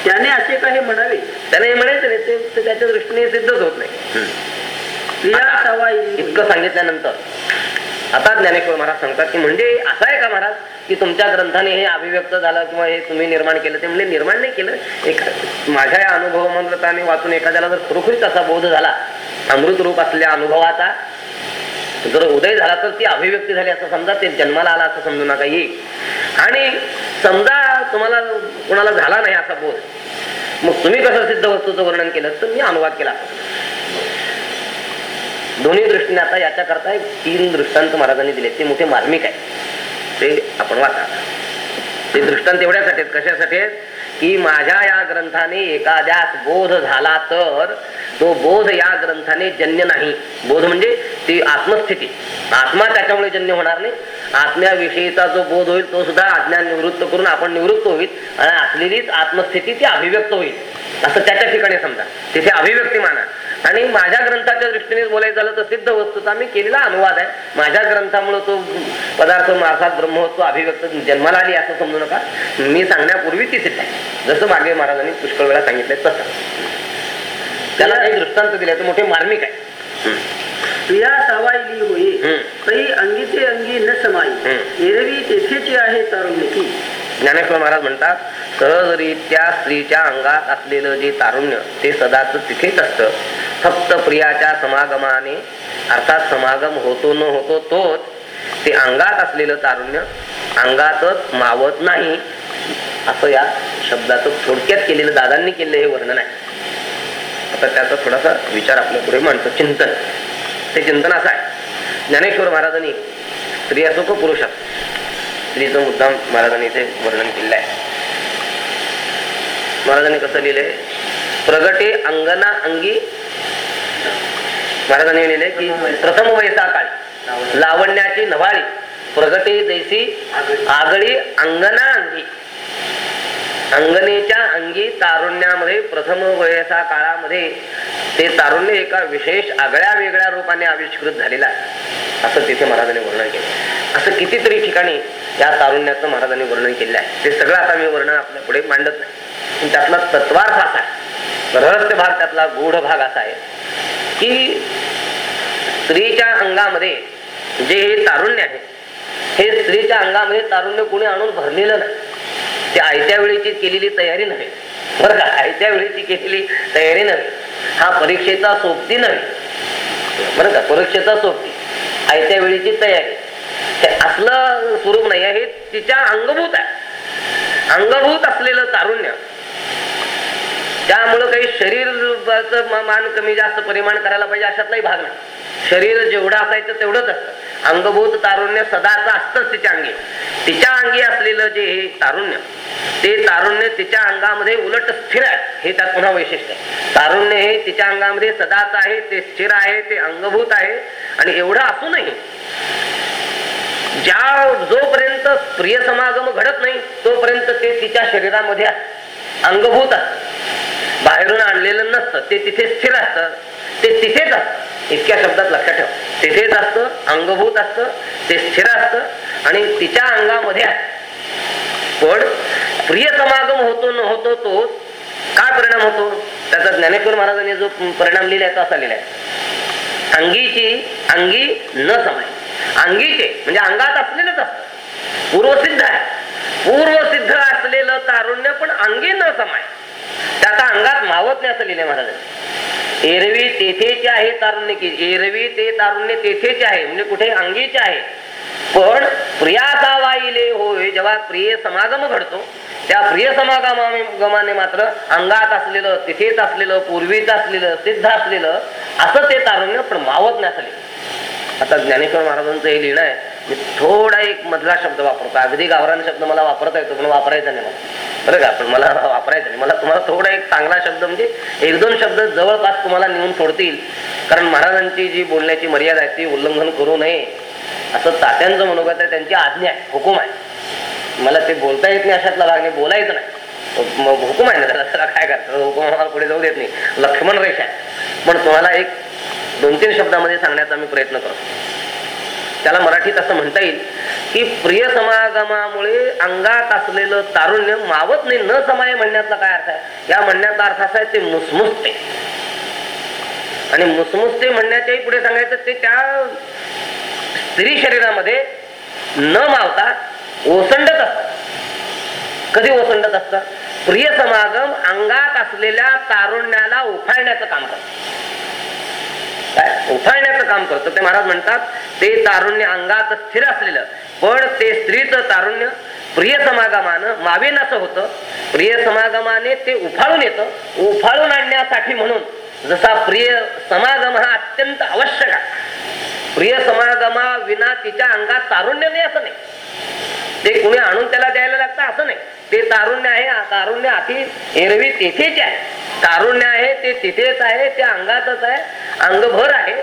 त्याने असे काही म्हणावे. त्याने हे म्हणायचं नाही ते त्याच्या दृष्टीने सिद्धच होत नाही. इतकं सांगितल्यानंतर आता ज्ञानेश्वर महाराज सांगतात की म्हणजे असं आहे का महाराज की तुमच्या ग्रंथाने हे अभिव्यक्त झालं किंवा हे तुम्ही निर्माण केलं? ते म्हणजे निर्माण नाही केलं. एक माझ्या या अनुभवामधून वाचून एखाद्याला जर खरोखरीच असा बोध झाला अमृत रूप असलेल्या अनुभवाचा जर उदय झाला तर ती अभिव्यक्ती झाली असं समजा ते जन्माला आला असं समजू नका. येईल आणि समजा तुम्हाला कोणाला झाला नाही असा बोध मग तुम्ही कसं सिद्ध वस्तूचं वर्णन केलं? तर मी अनुवाद केला. दोन्ही दृष्टीने आता याच्याकरता एक तीन दृष्टांत महाराजांनी दिले ते मोठे मार्मिक आहे ते आपण वाचा. ते दृष्टांत एवढ्यासाठी आहेत कशासाठी आहेत? की माझ्या या ग्रंथाने एखाद्यास बोध झाला तर तो बोध या ग्रंथाने जन्य नाही. बोध म्हणजे ती आत्मस्थिती. आत्मा त्याच्यामुळे जन्य होणार नाही. आत्म्याविषयीचा जो बोध होईल तो सुद्धा अज्ञान निवृत्त करून आपण निवृत्त होईल आणि असलेलीच आत्मस्थिती ती अभिव्यक्त होईल. असं त्याच्या ठिकाणी समजा. तिथे अभिव्यक्ती माना. आणि माझ्या ग्रंथाच्या दृष्टीने बोलायचं झालं तर सिद्ध वस्तूचा मी केलेला अनुवाद आहे. माझ्या ग्रंथामुळे तो पदार्थ मार्फात ब्रह्मत्व अभिव्यक्त जन्माला आली असं समजू नका. मी सांगण्यापूर्वी ती सिद्ध आहे. जसं मागे महाराजांनी पुष्कळ वेळा सांगितलंय तसं. त्याला काही दृष्टांत दिले ते मोठे मार्मिक आहे. प्रिया सावाईली होये हम्म. काही अंगीचे अंगी न समाई. एरवी तेथेची आहे तारुण्यकी. ज्ञानेश्वर महाराज म्हणतात सहजरित्या स्त्रीच्या अंगात असलेलं जे तारुण्य ते सदाच तिथेच असतं. फक्त प्रियाच्या समागमाने अर्थात समागम होतो न होतो तोच ते अंगात असलेलं तारुण्य अंगातच मावत नाही असं या शब्दाचं थोडक्यात केलेलं दादांनी केलेलं हे वर्णन आहे. आता त्याचा थोडासा विचार आपल्या पुढे मांडतो. चिंतन. ते चिंतन असं आहे. ज्ञानेश्वर महाराजांनी स्त्री असो का पुरुष असो स्त्रीचं मुद्दाम महाराजांनी ते वर्णन केलेलं आहे. महाराजांनी कसं लिहिलंय? प्रगटे अंगना अंगी. महाराजांनी लिहिलंय की प्रथम वयसा काळी लावण्याची नवाळी प्रगटे जैसी आगळी अंगना अंगी. अंगणेच्या अंगी तारुण्यामध्ये प्रथम वयसा काळामध्ये ते तारुण्य एका विशेष आगळ्या वेगळ्या रूपाने आविष्कृत झालेला आहे. असं तिथे महाराजांनी वर्णन केलं. असं कितीतरी ठिकाणी या तारुण्याचं महाराजांनी वर्णन केलेलं आहे. ते सगळं आता मी वर्णन आपल्या पुढे मांडत नाही. त्यातला तत्वार्थ असा आहे. रहस्य भाग त्यातला गूढ भाग असा आहे की स्त्रीच्या अंगामध्ये जे हे तारुण्य आहे हे स्त्रीच्या अंगामध्ये तारुण्य कोणी आणून भरलेलं नाही. ती आयत्या वेळेची केलेली तयारी नव्हे. बरं का? आयत्या वेळेची केलेली तयारी नव्हे. हा परीक्षेचा सोबती नव्हे. बरं का? परीक्षेचा सोबती. आयत्या वेळेची तयारी. ते असलं स्वरूप नाही आहे हे तिच्या अंगभूत आहे. अंगभूत असलेलं तारुण्य. त्यामुळं काही शरीर मान कमी जास्त परिमाण करायला पाहिजे अशातलाही भाग नाही. शरीर जेवढं असायचं तेवढंच असतं. अंगभूत तारुण्य सदाच असतंच तिच्या अंगी. तिच्या अंगी असलेलं जे हे तारुण्य ते तारुण्य तिच्या अंगामध्ये उलट स्थिर आहे. हे त्यात पुन्हा वैशिष्ट्य आहे. तारुण्य हे तिच्या अंगामध्ये सदाच आहे ते स्थिर आहे ते अंगभूत आहे आणि एवढं असूनही ज्या जोपर्यंत प्रिय समागम घडत नाही तोपर्यंत ते तिच्या शरीरामध्ये अंगभूत असत. बाहेरून आणलेलं नसतं ते तिथे स्थिर असतं. ते तिथेच असतं. इतक्या शब्दात लक्षात ठेव. तिथेच असतं अंगभूत असतं ते स्थिर असतं आणि तिच्या अंगामध्ये असतं पण प्रिय समागम होतो न होतो तो काय परिणाम होतो? त्याचा ज्ञानेश्वर महाराजांनी जो परिणाम लिहिलाय तो असा लिहिलाय अंगीची अंगी न समाय अंगीचे म्हणजे अंगात असलेलंच असत. पूर्वसिद्ध आहे. पूर्वसिद्ध असलेलं तारुण्य पण अंगी न समाय त्याचा अंगात मावत नाही असं लिहिले महाराजांनी. एरवी तेथेचे आहे तारुण्य की एरवी ते तारुण्य तेथेचे आहे. म्हणजे कुठे? अंगीचे आहे. पण प्रियाचा वाईले होय. जेव्हा प्रिय समागम घडतो त्या प्रिय समागमाने मात्र अंगात असलेलं तिथेच असलेलं पूर्वीच असलेलं सिद्ध असलेलं असं ते तारुण्य पण मावत नाही असले आता ज्ञानेश्वर महाराजांचं हे लिहिणं आहे मी थोडा एक मधला शब्द वापरतो. अगदी गावरान शब्द मला वापरता येतो पण वापरायचा नाही मला. बरं का? पण मला वापरायचा नाही. मला तुम्हाला थोडा एक चांगला शब्द म्हणजे एक दोन शब्द जवळपास तुम्हाला नेऊन सोडतील. कारण महाराजांची जी बोलण्याची मर्यादा आहे ती उल्लंघन करू नये. असं तात्यांचं मनोगत आहे त्यांची आज्ञा आहे हुकूम आहे. मला ते बोलता येत नाही अशातला भाग नाही बोलायचं नाही. हुकूम आहे ना त्याला त्याला काय करतात हुकूम आम्हाला पुढे जाऊ देत नाही. लक्ष्मण रेषा आहे. पण तुम्हाला एक दोन तीन शब्दामध्ये सांगण्याचा मी प्रयत्न करतो. त्याला मराठीत असं म्हणता येईल की प्रिय समागमामुळे अंगात असलेलं तारुण्य मावत नाही न समाय म्हणण्याचा काय अर्थ आहे? या म्हणण्याचा अर्थ असा आहे ते मुसमुसते. आणि मुसमुसते म्हणण्याच्याही पुढे सांगायचं ते त्या स्त्री शरीरामध्ये न मावता ओसंडत असतात. कधी ओसंडत असतात? प्रिय समागम अंगात असलेल्या तारुण्याला उफाळण्याचं काम करत काय? उफाळण्याचं काम करतं. ते महाराज म्हणतात ते तारुण्य अंगात स्थिर असलेलं पण ते स्त्रीचं तारुण्य प्रिय समागमानं मावीन असं होतं. प्रिय समागमाने ते उफाळून येतं. उफाळून आणण्यासाठी म्हणून जसा प्रिय समागम हा अत्यंत आवश्यक आहे. प्रिय समागमा विना तिच्या अंगात तारुण्य नाही असं नाही. ते कुणी आणून त्याला द्यायला लागतं असं नाही. ते तारुण्य आहे तारुण्य अति एरवी तेथेच आहे. तारुण्य आहे ते तिथेच आहे ते अंगातच आहे अंगभर आहे.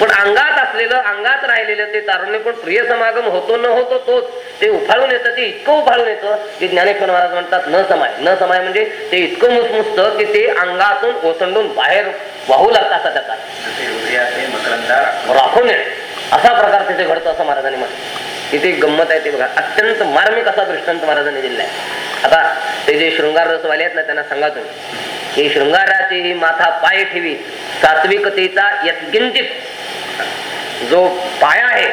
पण अंगात असलेलं अंगात राहिलेलं ते तारुण्य पण प्रिय समागम होतो न होतो तोच. ते उफाळून येतं ते इतकं उफाळून येतं की ज्ञानेश्वर महाराज म्हणतात न समाय. न समाय म्हणजे ते इतकं मुसमुसतं की ते अंगातून ओसंडून बाहेर वाहू लागतं असा त्याचा राखून असा प्रकार तिथे घडतो असं महाराजांनी म्हटलं. इथे गंमत आहे ते बघा. अत्यंत मार्मिक असा दृष्टांत महाराजांनी दिलाय आता ते जे शृंगार रसवाले आहेत ना त्यांना सांगा तुम्ही. की शृंगाराची ही माथा पाय ठेवी सात्विकतेचा यत्किंचित जो पाया आहे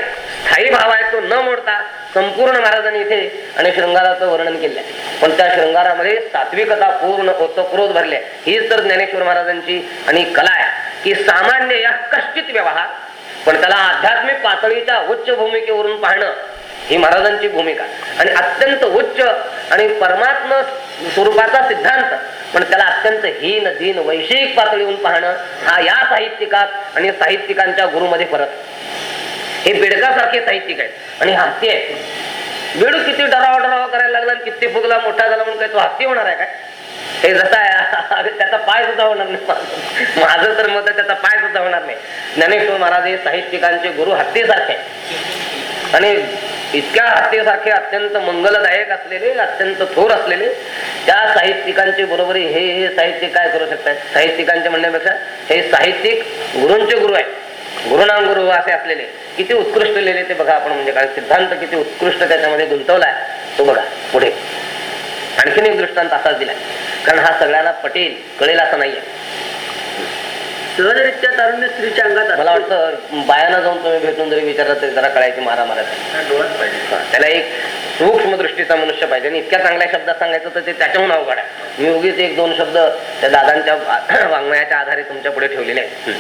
स्थायी भाव आहे तो न मोडता संपूर्ण महाराजांनी इथे आणि शृंगाराचं वर्णन केलंय पण त्या शृंगारामध्ये सात्विकता पूर्ण ओतप्रोत भरले हीच तर ज्ञानेश्वर महाराजांची आणि कला आहे की सामान्य या कष्टित व्यवहार पण त्याला आध्यात्मिक पातळीच्या उच्च भूमिकेवरून पाहणं ही महाराजांची भूमिका. आणि अत्यंत उच्च आणि परमात्म स्वरूपाचा सिद्धांत पण त्याला अत्यंत हीन दीन वैश्विक पातळीवरून पाहणं हा या साहित्यिकात आणि साहित्यिकांच्या गुरुमध्ये फरक. हे बेडकासारखे साहित्यिक आहेत. आणि हत्ती आहेत बेडू किती डरावा डरावा करायला लागला कित्ती किती फुगला मोठा झाला म्हणून काय तो हत्ती होणार आहे काय? हे जसा त्याचा पाय सुद्धा होणार नाही. माझं. तर मत त्याचा पाय सुद्धा होणार नाही. ज्ञानेश्वर महाराज हे साहित्यिकांचे गुरु हत्तीसारखे. आणि इतक्या हत्तीसारखे अत्यंत मंगलदायक असलेले अत्यंत थोर असलेले त्या साहित्यिकांचे बरोबरी हे हे साहित्यिक काय करू शकतात साहित्यिकांच्या म्हणण्यापेक्षा हे साहित्यिक गुरूंचे गुरु आहेत. गुरुनाम गुरु असे असलेले किती उत्कृष्ट लिहिले ते बघा आपण. म्हणजे काय सिद्धांत किती उत्कृष्ट त्याच्यामध्ये गुंतवलाय. तो बघा पुढे. आणखीन एक दृष्टांत असाच दिलाय. कारण हा सगळ्यांना पटेल कळेल असं नाहीये. सहजरित्या तारुण्य स्त्रीच्या अंगात मला. वाटतं बायानं जाऊन तुम्ही भेटून जरी विचारलं तरी जरा कळायची मारा मारत डोळाच पाहिजे. त्याला एक सूक्ष्म दृष्टीचा मनुष्य पाहिजे. आणि इतक्या चांगल्या शब्दात सांगायचं तर ते त्याच्याहून अवघड आहे. मी उगीच एक दोन शब्द त्या दादांच्या वाङ्मयाच्या आधारे तुमच्यापुढे ठेवलेले आहेत.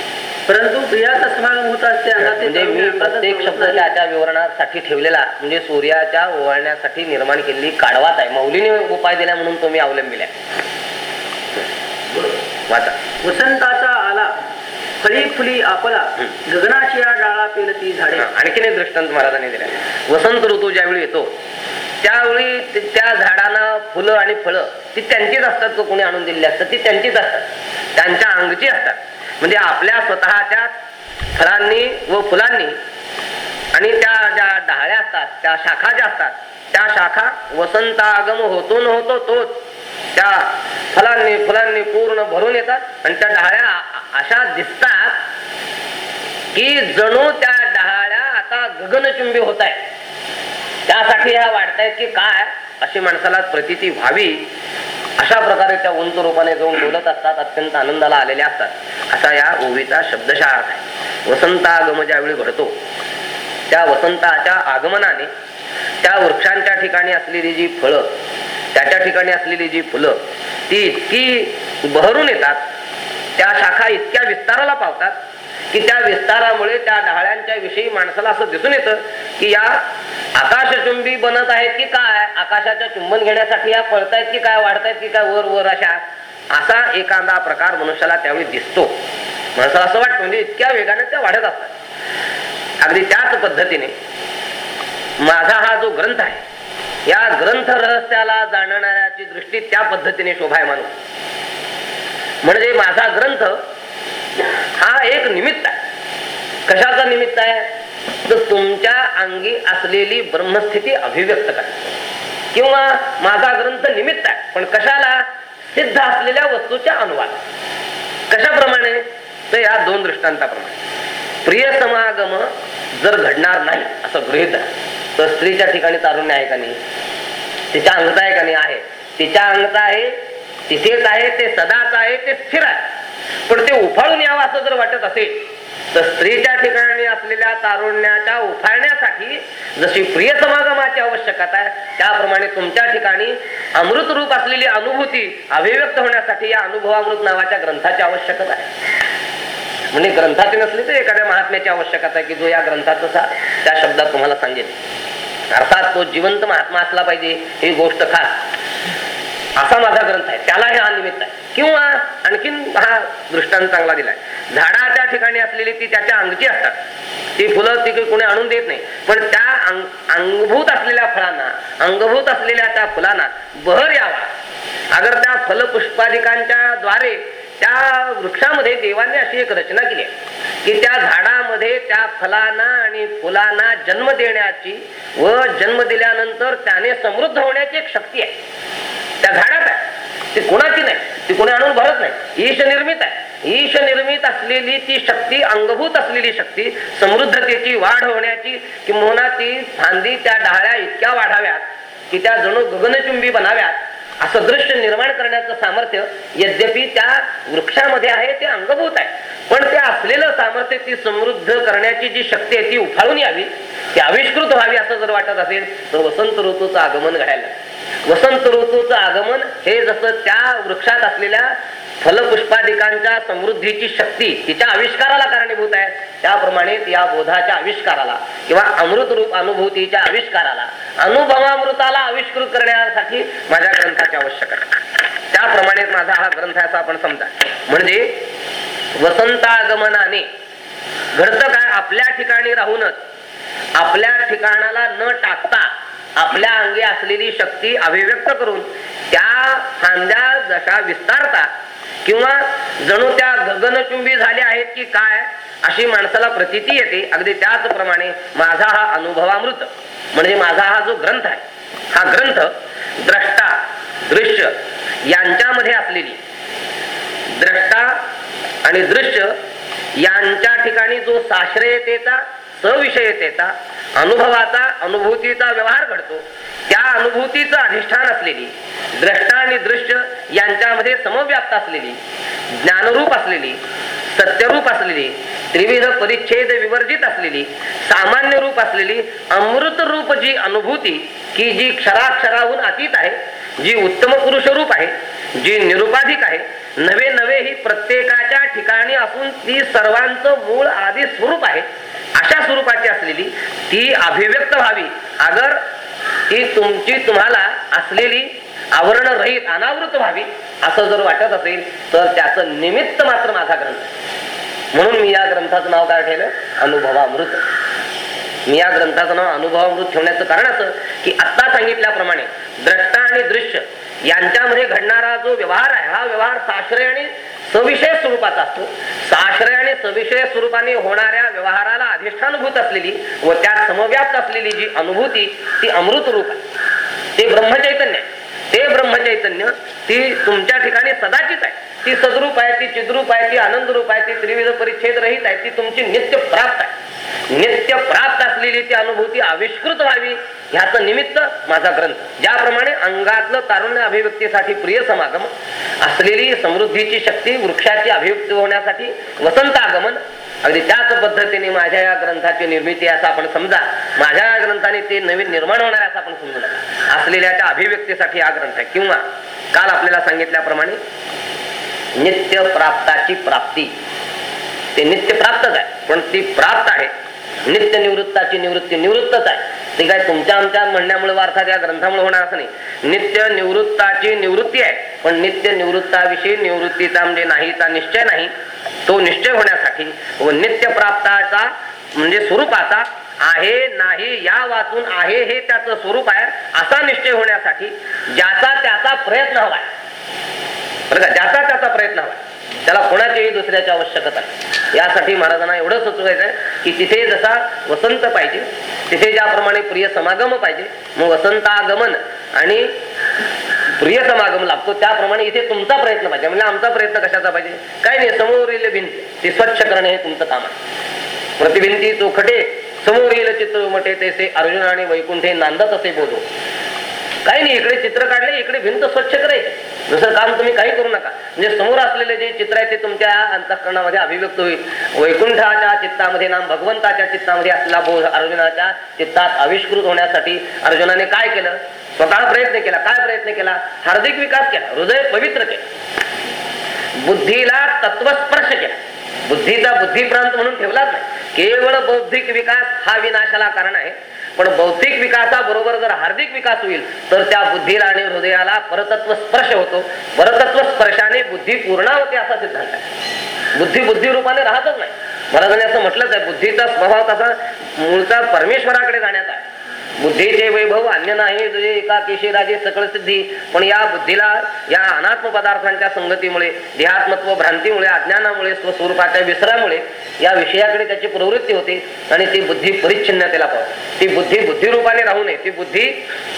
परंतु प्रियाचा समागम होत असते म्हणजे मी अंगातच प्रत्येक शब्द. त्याच्या विवरणासाठी ठेवलेला म्हणजे सूर्याच्या ओवाळण्यासाठी निर्माण केलेली काढवात आहे. मौलीने उपाय दिला म्हणून तो मी अवलंबिलाय वाचा. वसंताचा आला. फळी फुली आपला. गगनाची या डाळा पेलती झाडे. आणखीन एक दृष्टांत महाराजांनी दिलाय वसंत ऋतू ज्यावेळी येतो त्यावेळी त्या झाडांना फुलं आणि फळं ती त्यांचीच असतात तो कोणी आणून दिलेली असतात? ती त्यांचीच असतात. त्यांच्या अंगची असतात. म्हणजे आपल्या स्वतःच्या फळांनी व फुलांनी आणि त्या ज्या डहाळ्या असतात त्या शाखा ज्या असतात त्या शाखा वसंतागम होतो न होतो तोच. त्या फलांनी फुलांनी पूर्ण भरून येतात आणि त्या डहाळ्या अशा दिसतात की जणू त्या डहाळ्या आता गगनचुंबी होत आहे त्यासाठी ह्या वाढतायत की काय? अशी माणसाला प्रतीती व्हावी. अशा प्रकारे त्या उंच रूपाने जाऊन बोलत असतात अत्यंत आनंदाला आलेल्या असतात. असा या ओवीचा शब्दशः अर्थ आहे. वसंतागम ज्यावेळी घडतो त्या वसंताच्या आगमनाने त्या वृक्षांच्या ठिकाणी असलेली जी फळं त्याच्या ठिकाणी असलेली जी फुलं ती इतकी बहरून येतात त्या शाखा इतक्या विस्ताराला पावतात की त्या विस्तारामुळे त्या डहाळ्यांच्या विषयी माणसाला असं दिसून येतं की या आकाशचुंबी बनत आहेत की काय? आकाशाच्या चुंबन घेण्यासाठी या पळतायत की काय? वाढतायत की काय? वर वर अशा. असा एखादा प्रकार मनुष्याला त्यावेळी दिसतो. माणसाला असं वाटतं म्हणजे इतक्या वेगाने त्या वाढत असतात. अगदी त्याच पद्धतीने माझा हा जो ग्रंथ आहे या ग्रंथ रहस्याला जाणणाऱ्याची दृष्टी त्या पद्धतीने शोभायमान म्हणजे माझा ग्रंथ हा एक निमित्त आहे. कशाचा निमित्त आहे? तर तुमच्या अंगी असलेली ब्रह्मस्थिती अभिव्यक्त करा. किंवा माझा ग्रंथ निमित्त आहे. पण कशाला? सिद्ध असलेल्या वस्तूच्या अनुवाद. कशाप्रमाणे? तर या दोन दृष्टांताप्रमाणे. प्रिय समागम जर घडणार नाही असं गृहित आहे तर स्त्रीच्या ठिकाणी तारुण्य आहे का नाही? तिच्या अंगता आहे का नाही? आहे. तिच्या अंगता आहे तिथेच आहे ते सदाच आहे ते स्थिर आहे. पण ते उफाळून यावं असं जर वाटत असेल तर स्त्रीच्या ठिकाणी असलेल्या तारुण्याच्या उफाळण्यासाठी जशी प्रिय समागमाची आवश्यकता आहे त्याप्रमाणे तुमच्या ठिकाणी अमृत रूप असलेली अनुभूती अभिव्यक्त होण्यासाठी या अनुभवामृत नावाच्या ग्रंथाची आवश्यकता आहे. म्हणजे ग्रंथाची नसली तर एखाद्या महात्म्याची आवश्यकता आहे की जो या ग्रंथाचा त्या शब्दात तुम्हाला सांगेल. अर्थात तो जिवंत महात्मा असला पाहिजे ही गोष्ट खास. असा माझा ग्रंथ आहे. त्याला हे अनिमित्त आहे. किंवा आणखीन हा दृष्टांत चांगला दिलाय. झाडाच्या ठिकाणी असलेली ती त्याच्या अंगची असतात. ती फुलं ती कोणी आणून देत नाही. पण त्या अंग अंगभूत असलेल्या फळांना अंगभूत असलेल्या त्या फुलांना बहर यावा. अगर त्या फलपुष्पादिकांच्या द्वारे त्या वृक्षामध्ये देवाने अशी एक रचना केली आहे की त्या झाडामध्ये त्या फलांना आणि फुलांना जन्म देण्याची व जन्म दिल्यानंतर त्याने समृद्ध होण्याची एक शक्ती आहे. त्या झाडात आहे. ती कोणाची नाही. ती कोणी आणून भरत नाही. ईश निर्मित आहे. ईश निर्मित असलेली ती शक्ती अंगभूत असलेली शक्ती समृद्धतेची वाढ होण्याची किंवा ती फांदी त्या डाळ्या इतक्या वाढाव्यात की त्या जणू गगनचुंबी बनाव्यात. असं दृश्य निर्माण करण्याचं सामर्थ्य यद्यपि त्या वृक्षामध्ये आहे ते अंगभूत आहे. पण ते असलेलं सामर्थ्य ती समृद्ध करण्याची जी शक्ती आहे ती उफाळून यावी ती आविष्कृत व्हावी असं जर वाटत असेल तर वसंत ऋतूचं आगमन घडायला वसंत ऋतूचं आगमन हे जसं त्या वृक्षात असलेल्या फलपुष्पादिकांच्या समृद्धीची शक्ती तिच्या आविष्काराला कारणीभूत आहे त्याप्रमाणे या बोधाच्या आविष्काराला किंवा अमृत रूप अनुभूतीच्या आविष्काराला अनुभवामृताला आविष्कृत करण्यासाठी माझ्या ग्रंथाची आवश्यकता. त्याप्रमाणे माझा हा ग्रंथ आहे आपण समजा. म्हणजे वसंतागमनाने घडतं काय आपल्या ठिकाणी राहूनच आपल्या ठिकाणाला न टाकता आपल्या अंगी असलेली शक्ती अभिव्यक्त करून त्या फांद्या जशा विस्तारता किंवा जणू त्या गगनचुंबी झाल्या आहेत की काय अशी माणसाला प्रतीती येते. अगदी त्याचप्रमाणे माझा हा अनुभवामृत म्हणजे माझा हा जो ग्रंथ आहे हा ग्रंथ द्रष्टा दृश्य यांच्यामध्ये असलेली. द्रष्टा आणि दृश्य यांच्या ठिकाणी जो साश्रयतेचा सविषयतेचा अनुभवाचा अनुभूतीचा व्यवहार घडतो. त्या अनुभूतीचं अधिष्ठान असलेली द्रष्टा आणि दृश्य यांच्यामध्ये समव्याप्त असलेली ज्ञानरूप असलेली सत्यरूप असलेली त्रिविध परिच्छेद विवर्जित असलेली सामान्य रूप असलेली अमृत रूप जी अनुभूती की जी क्षराक्षराहून अतीत आहे जी उत्तम पुरुष रूप आहे जी निरुपाधिक आहे नवे नवे ही प्रत्येकाच्या ठिकाणी असून ती सर्वांचं मूळ आदी स्वरूप आहे अशा स्वरूपाची असलेली ती अभिव्यक्त व्हावी. अगर ती तुमची तुम्हाला असलेली आवरण रहित अनावृत व्हावी असं जर वाटत असेल तर त्याचं निमित्त मात्र माझा ग्रंथ. म्हणून मी या ग्रंथाचं नाव काय ठेवलं? अनुभवामृत. मी या ग्रंथाचं नाव अनुभवामृत ठेवण्याचं कारण असं की आत्ता सांगितल्याप्रमाणे द्रष्टा आणि दृश्य यांच्यामध्ये घडणारा जो व्यवहार आहे हा व्यवहार साश्रय आणि सविषय स्वरूपाचा असतो. साश्रय आणि सविषय स्वरूपाने होणाऱ्या व्यवहाराला अधिष्ठानभूत असलेली व त्यात समव्याप्त असलेली जी अनुभूती ती अमृत रूप आहे. ते ब्रह्मचैतन्य आहे. ते ब्रह्मचैतन्य ती तुमच्या ठिकाणी सदाचीच आहे. ती सदरूप आहे ती चिद्रूप आहे ती आनंद रूप आहे ती त्रिविध परिच्छेद रहित आहे ती तुमची नित्य प्राप्त आहे. नित्य प्राप्त असलेली ती अनुभूती आविष्कृत व्हावी ह्याचं निमित्त माझा ग्रंथ. ज्याप्रमाणे अंगातलं तारुण्य अभिव्यक्तीसाठी प्रिय समागम असलेली समृद्धीची शक्ती वृक्षाची अभिव्यक्ती होण्यासाठी वसंत आगमन अगदी त्याच पद्धतीने माझ्या या ग्रंथाची निर्मिती असं आपण समजा माझ्या या ग्रंथाने ते नवीन निर्माण होणार आहे असं आपण समजू नका. असलेल्या त्या अभिव्यक्तीसाठी हा ग्रंथ आहे. किंवा काल आपल्याला सांगितल्याप्रमाणे नित्य प्राप्ताची प्राप्ती. ते नित्य प्राप्तच आहे पण ती प्राप्त आहे. नित्य निवृत्ताची निवृत्ती निवृत्तच आहे. ती काय तुमच्या आमच्या म्हणण्यामुळे वारसा त्या ग्रंथामुळे होणार असं नाही. नित्य निवृत्ताची निवृत्ती आहे. पण नित्य निवृत्ताविषयी निवृत्तीचा म्हणजे नाहीचा निश्चय नाही. तो निश्चय होण्यासाठी व नित्य प्राप्ताचा म्हणजे स्वरूपाचा आहे नाही या वाचून आहे हे त्याचं स्वरूप आहे असा निश्चय होण्यासाठी ज्याचा त्याचा प्रयत्न हवाय बरं का? ज्याचा त्याचा प्रयत्न हवा त्याला कोणाचीही दुसऱ्याची आवश्यकता यासाठी महाराजांना एवढं सुचवायचं आहे की तिथे जसा वसंत पाहिजे तिथे ज्याप्रमाणे प्रिय समागम पाहिजे मग वसंतागमन आणि प्रिय समागम लागतो त्याप्रमाणे इथे तुमचा प्रयत्न पाहिजे. म्हणजे आमचा प्रयत्न कशाचा पाहिजे? काय नाही समोरील भिंत ती स्वच्छ करणे हे तुमचं काम आहे. प्रतिभिंती चोखटे समोर येईल चित्र मटे ते अर्जुन आणि वैकुंठे नांदत असे बोधो काही नाही इकडे चित्र काढले इकडे भिंत स्वच्छ करायची. दुसरं काम तुम्ही काही करू नका. म्हणजे समोर असलेले जे चित्र आहे ते तुमच्या अंतःकरणामध्ये अभिव्यक्त होईल. वैकुंठाच्या चित्तामध्ये नाम भगवंताच्या चित्तामध्ये असलेला बोध अर्जुनाच्या चित्तात आविष्कृत होण्यासाठी अर्जुनाने काय केलं? स्वतः प्रयत्न केला. काय प्रयत्न केला? हार्दिक विकास केला. हृदय पवित्र केला. बुद्धीला तत्वस्पर्श केला. बुद्धीचा बुद्धिप्रांत म्हणून ठेवलाच नाही. केवळ बौद्धिक विकास हा विनाशाला कारण आहे. पण बौद्धिक विकासाबरोबर जर हार्दिक विकास होईल तर त्या बुद्धीला आणि हृदयाला परतत्व स्पर्श होतो. परतत्व स्पर्शाने बुद्धी पूर्ण होते असा सिद्धांत आहे. बुद्धी बुद्धी रूपाने राहतच नाही. महाराजांनी असं म्हटलंच आहे बुद्धीचा स्वभाव तसा मूळचा परमेश्वराकडे जाण्याचा आहे. बुद्धीचे वैभव अन्य नाही तुझे एका केशराजे सकळ सिद्धी. पण या बुद्धीला या अनात्म पदार्थांच्या संगतीमुळे देहात्मत्व भ्रांतीमुळे अज्ञानामुळे स्वस्वरूपाच्या विसरामुळे या विषयाकडे त्याची प्रवृत्ती होते आणि ती बुद्धी परिच्छिन्नतेला पावते. ती बुद्धी बुद्धिरूपाने राहू नये. ती बुद्धी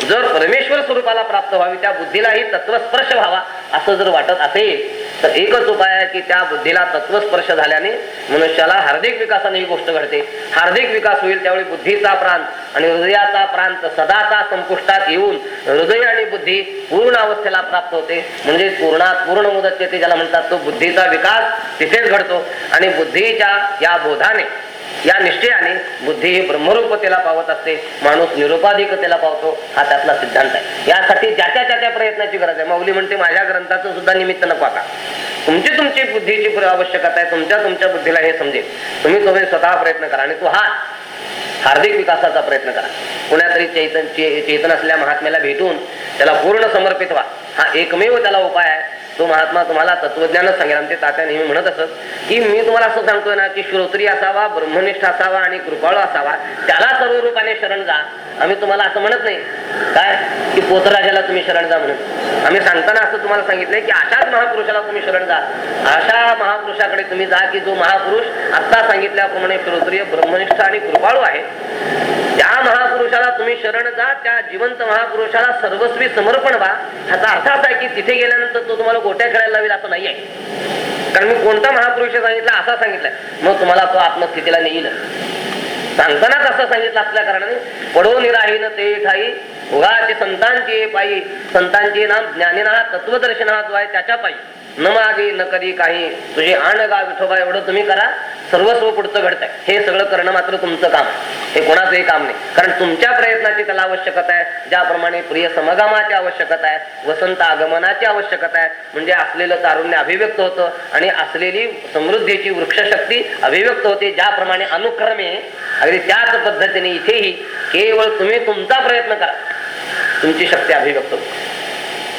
जर परमेश्वर स्वरूपाला प्राप्त व्हावी त्या बुद्धीलाही तत्वस्पर्श व्हावा असं जर वाटत असेल तर एकच उपाय आहे की त्या बुद्धीला तत्वस्पर्श झाल्याने मनुष्याला हार्दिक विकासाने ही गोष्ट घडते. हार्दिक विकास होईल त्यावेळी बुद्धीचा प्रांत आणि हृदयाचा प्रांत सदाचा संपुष्टात येऊन हृदय आणि बुद्धी पूर्ण अवस्थेला प्राप्त होते. म्हणजे पूर्णात पूर्ण मुदत येते ज्याला म्हणतात तो बुद्धीचा विकास तिथेच घडतो. आणि बुद्धीच्या या बोधाने या निश्चयाने बुद्धी ही ब्रह्मरूपतेला पावत असते माणूस निरुपाधिकतेला पावतो हा त्यातला सिद्धांत आहे. यासाठी ज्याच्या त्याच्या प्रयत्नाची गरज आहे. माऊली म्हणते माझ्या ग्रंथाचं सुद्धा निमित्त नको आता. तुमची तुमची बुद्धीची आवश्यकता आहे तुमच्या तुमच्या बुद्धीला हे समजेल. तुम्ही तुम्ही स्वतः प्रयत्न करा आणि तो हा हार्दिक विकासाचा प्रयत्न करा. कुणातरी चैतन चेतन असल्या महात्म्याला भेटून त्याला पूर्ण समर्पित व्हा. हा एकमेव त्याला उपाय आहे. तो महात्मा तुम्हाला तत्वज्ञानच सांगेल. आमचे तात्या नेहमी म्हणत असत की मी तुम्हाला असं सांगतोय ना की श्रोत्री असावा ब्रह्मनिष्ठ असावा आणि कृपाळू असावा त्याला सर्व रूपाने शरण जा. आम्ही तुम्हाला असं म्हणत नाही. काय? की पोतराजाला तुम्ही शरण जा म्हणून. आम्ही सांगताना असं तुम्हाला सांगितलंय की अशाच महापुरुषाला तुम्ही शरण जा. अशा महापुरुषाकडे तुम्ही जा की जो महापुरुष आता सांगितल्याप्रमाणे श्रोत्रिय ब्रह्मनिष्ठ आणि कृपाळू आहे. त्या महापुरुषाला तुम्ही शरण जा त्या जिवंत महापुरुषाला सर्वस्वी समर्पण व्हा. ह्याचा अर्थ असा आहे की तिथे गेल्यानंतर तो तुम्हाला गोट्या खेळायला लावेल असं नाही आहे कारण मी कोणता महापुरुष सांगितला असा सांगितलाय मग तुम्हाला तो आत्मस्थितीला नेईल सांगतानाच असं सांगितलं असल्या कारणाने पडो निराहीन ते ठाई. उगाचे संतांची पायी. संतांची नाम ज्ञानीना तत्वदर्शना जो आहे त्याच्या पायी. न मागे न कधी काही. तुझे आण गा विठोबा एवढं तुम्ही करा. सर्वस्व पुढचं घडतंय. हे सगळं करणं मात्र तुमचं काम. हे कोणाचंही काम नाही. कारण तुमच्या प्रयत्नाची त्याला आवश्यकता आहे. ज्याप्रमाणे प्रिय समगमाची आवश्यकता आहे वसंत आगमनाची आवश्यकता आहे. म्हणजे असलेलं तारुण्य अभिव्यक्त होतं आणि असलेली समृद्धीची वृक्षशक्ती अभिव्यक्त होते. ज्याप्रमाणे अनुक्रमे अगदी त्याच पद्धतीने इथेही केवळ तुम्ही तुमचा प्रयत्न करा. तुमची शक्ती अभिव्यक्त होते.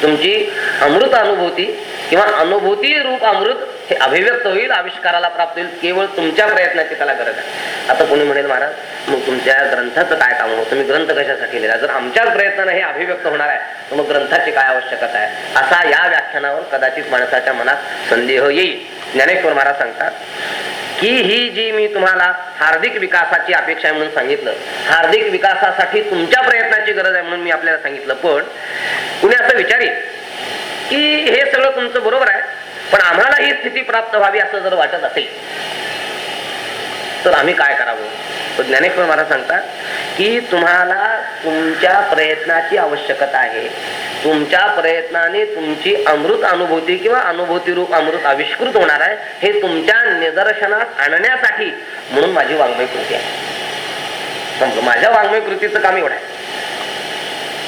तुमची अमृत अनुभूती किंवा अनुभूती रूप अमृत हे अभिव्यक्त होईल आविष्काराला प्राप्त होईल केवळ तुमच्या प्रयत्नाची त्याला गरज आहे. आता कोणी म्हणेल महाराज मग तुमच्या ग्रंथाचं काय काम होतं? तुम्ही ग्रंथ कशासाठी लिहिला? जर आमच्याच प्रयत्नाने हे अभिव्यक्त होणार आहे तर मग ग्रंथाची काय आवश्यकता आहे? असा या व्याख्यानावर कदाचित माणसाच्या मनात संदेह येईल. ज्ञानेश्वर महाराज सांगतात की ही जी मी तुम्हाला हार्दिक विकासाची अपेक्षा आहे म्हणून सांगितलं हार्दिक विकासासाठी तुमच्या प्रयत्नाची गरज आहे म्हणून मी आपल्याला सांगितलं पण कुणी असं विचारी की हे सगळं तुमचं बरोबर आहे पण आम्हाला ही स्थिती प्राप्त व्हावी असं जर वाटत असेल तर आम्ही काय करावं? तर ज्ञानेश्वर महाराज सांगतात की तुम्हाला तुमच्या प्रयत्नाची आवश्यकता आहे. तुमच्या प्रयत्नाने तुमची अमृत अनुभूती किंवा अनुभूती रूप अमृत आविष्कृत होणार आहे हे तुमच्या निदर्शनात आणण्यासाठी म्हणून माझी वाङ्मय कृती आहे माझ्या वाङ्मय कृतीचं काम एवढं आहे.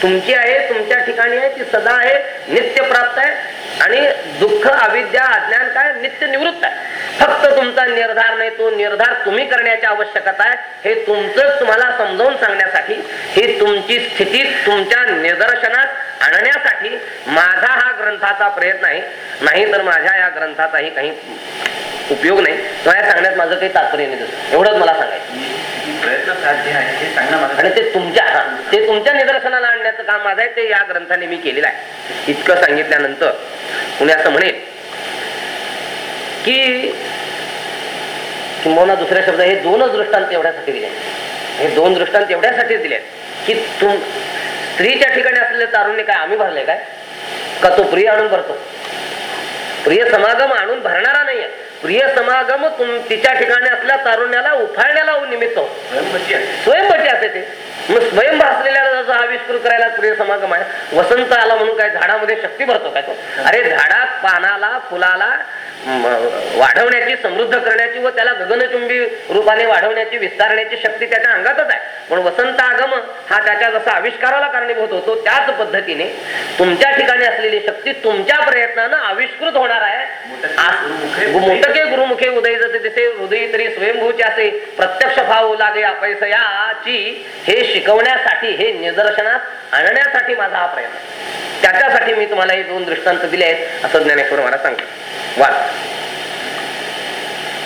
तुमची आहे तुमच्या ठिकाणी आहे ती सदा आहे नित्य प्राप्त आहे. आणि दुःख अविद्या अज्ञान काय? नित्य निवृत्त आहे. फक्त तुमचा निर्धार नाही तो निर्धार तुम्ही करण्याची आवश्यकता आहे. हे तुमचं तुम्हाला समजावून सांगण्यासाठी ही तुमची स्थिती तुमच्या निदर्शनात आणण्यासाठी माझा हा ग्रंथाचा प्रयत्न आहे. नाही तर माझ्या या ग्रंथाचाही काही उपयोग नाही. तो या सांगण्यात माझं काही तात्पर्य नाही दिसत एवढंच मला सांगायचं. प्रयत्न साध्य आहे हे सांगणं मला आणि ते तुमच्या ते तुमच्या निदर्शनाला आणण्याचं काम माझं आहे ते या ग्रंथाने मी केलेलं आहे. इतकं सांगितल्यानंतर कुणी असं म्हणेल की किंबहुना दुसऱ्या शब्द हे दोनच दृष्टांत एवढ्यासाठी दिले हे दोन दृष्टांत एवढ्यासाठी दिले की तुम स्त्रीच्या ठिकाणी असलेले तारुण्य काय आम्ही भरले काय? का तो प्रिय आणून भरतो? प्रिय समागम आणून भरणारा नाहीये. प्रिय समागम तुम तिच्या ठिकाणी असल्या तारुण्याला उफाळण्याला निमित्त होतो स्वयंपची असते ते. मग स्वयं भासलेल्या जसं आविष्कृत करायला प्रिय समागम आहे वसंत आला म्हणून काय झाडामध्ये शक्ती भरतो काय तो? अरे झाडात पानाला फुलाला वाढवण्याची समृद्ध करण्याची व त्याला गगनचुंबी रूपाने वाढवण्याची विस्तारण्याची शक्ती त्याच्या अंगातच आहे. पण वसंत आगम हा त्याच्या जसा आविष्काराला कारणीभूत होतो त्याच पद्धतीने तुमच्या ठिकाणी असलेली शक्ती तुमच्या प्रयत्नानं आविष्कृत होणार आहे. मोठके मोठके गुरुमुखे उदय जाते तिथे हृदय तरी स्वयंभूचे असे प्रत्यक्ष भाव लागे अपयसयाची हे शिकवण्यासाठी हे निदर्शनात आणण्यासाठी माझा हा प्रयत्न. त्याच्यासाठी मी तुम्हाला हे दोन दृष्टांत दिले आहेत असं ज्ञानेश्वर मला सांगतो वाद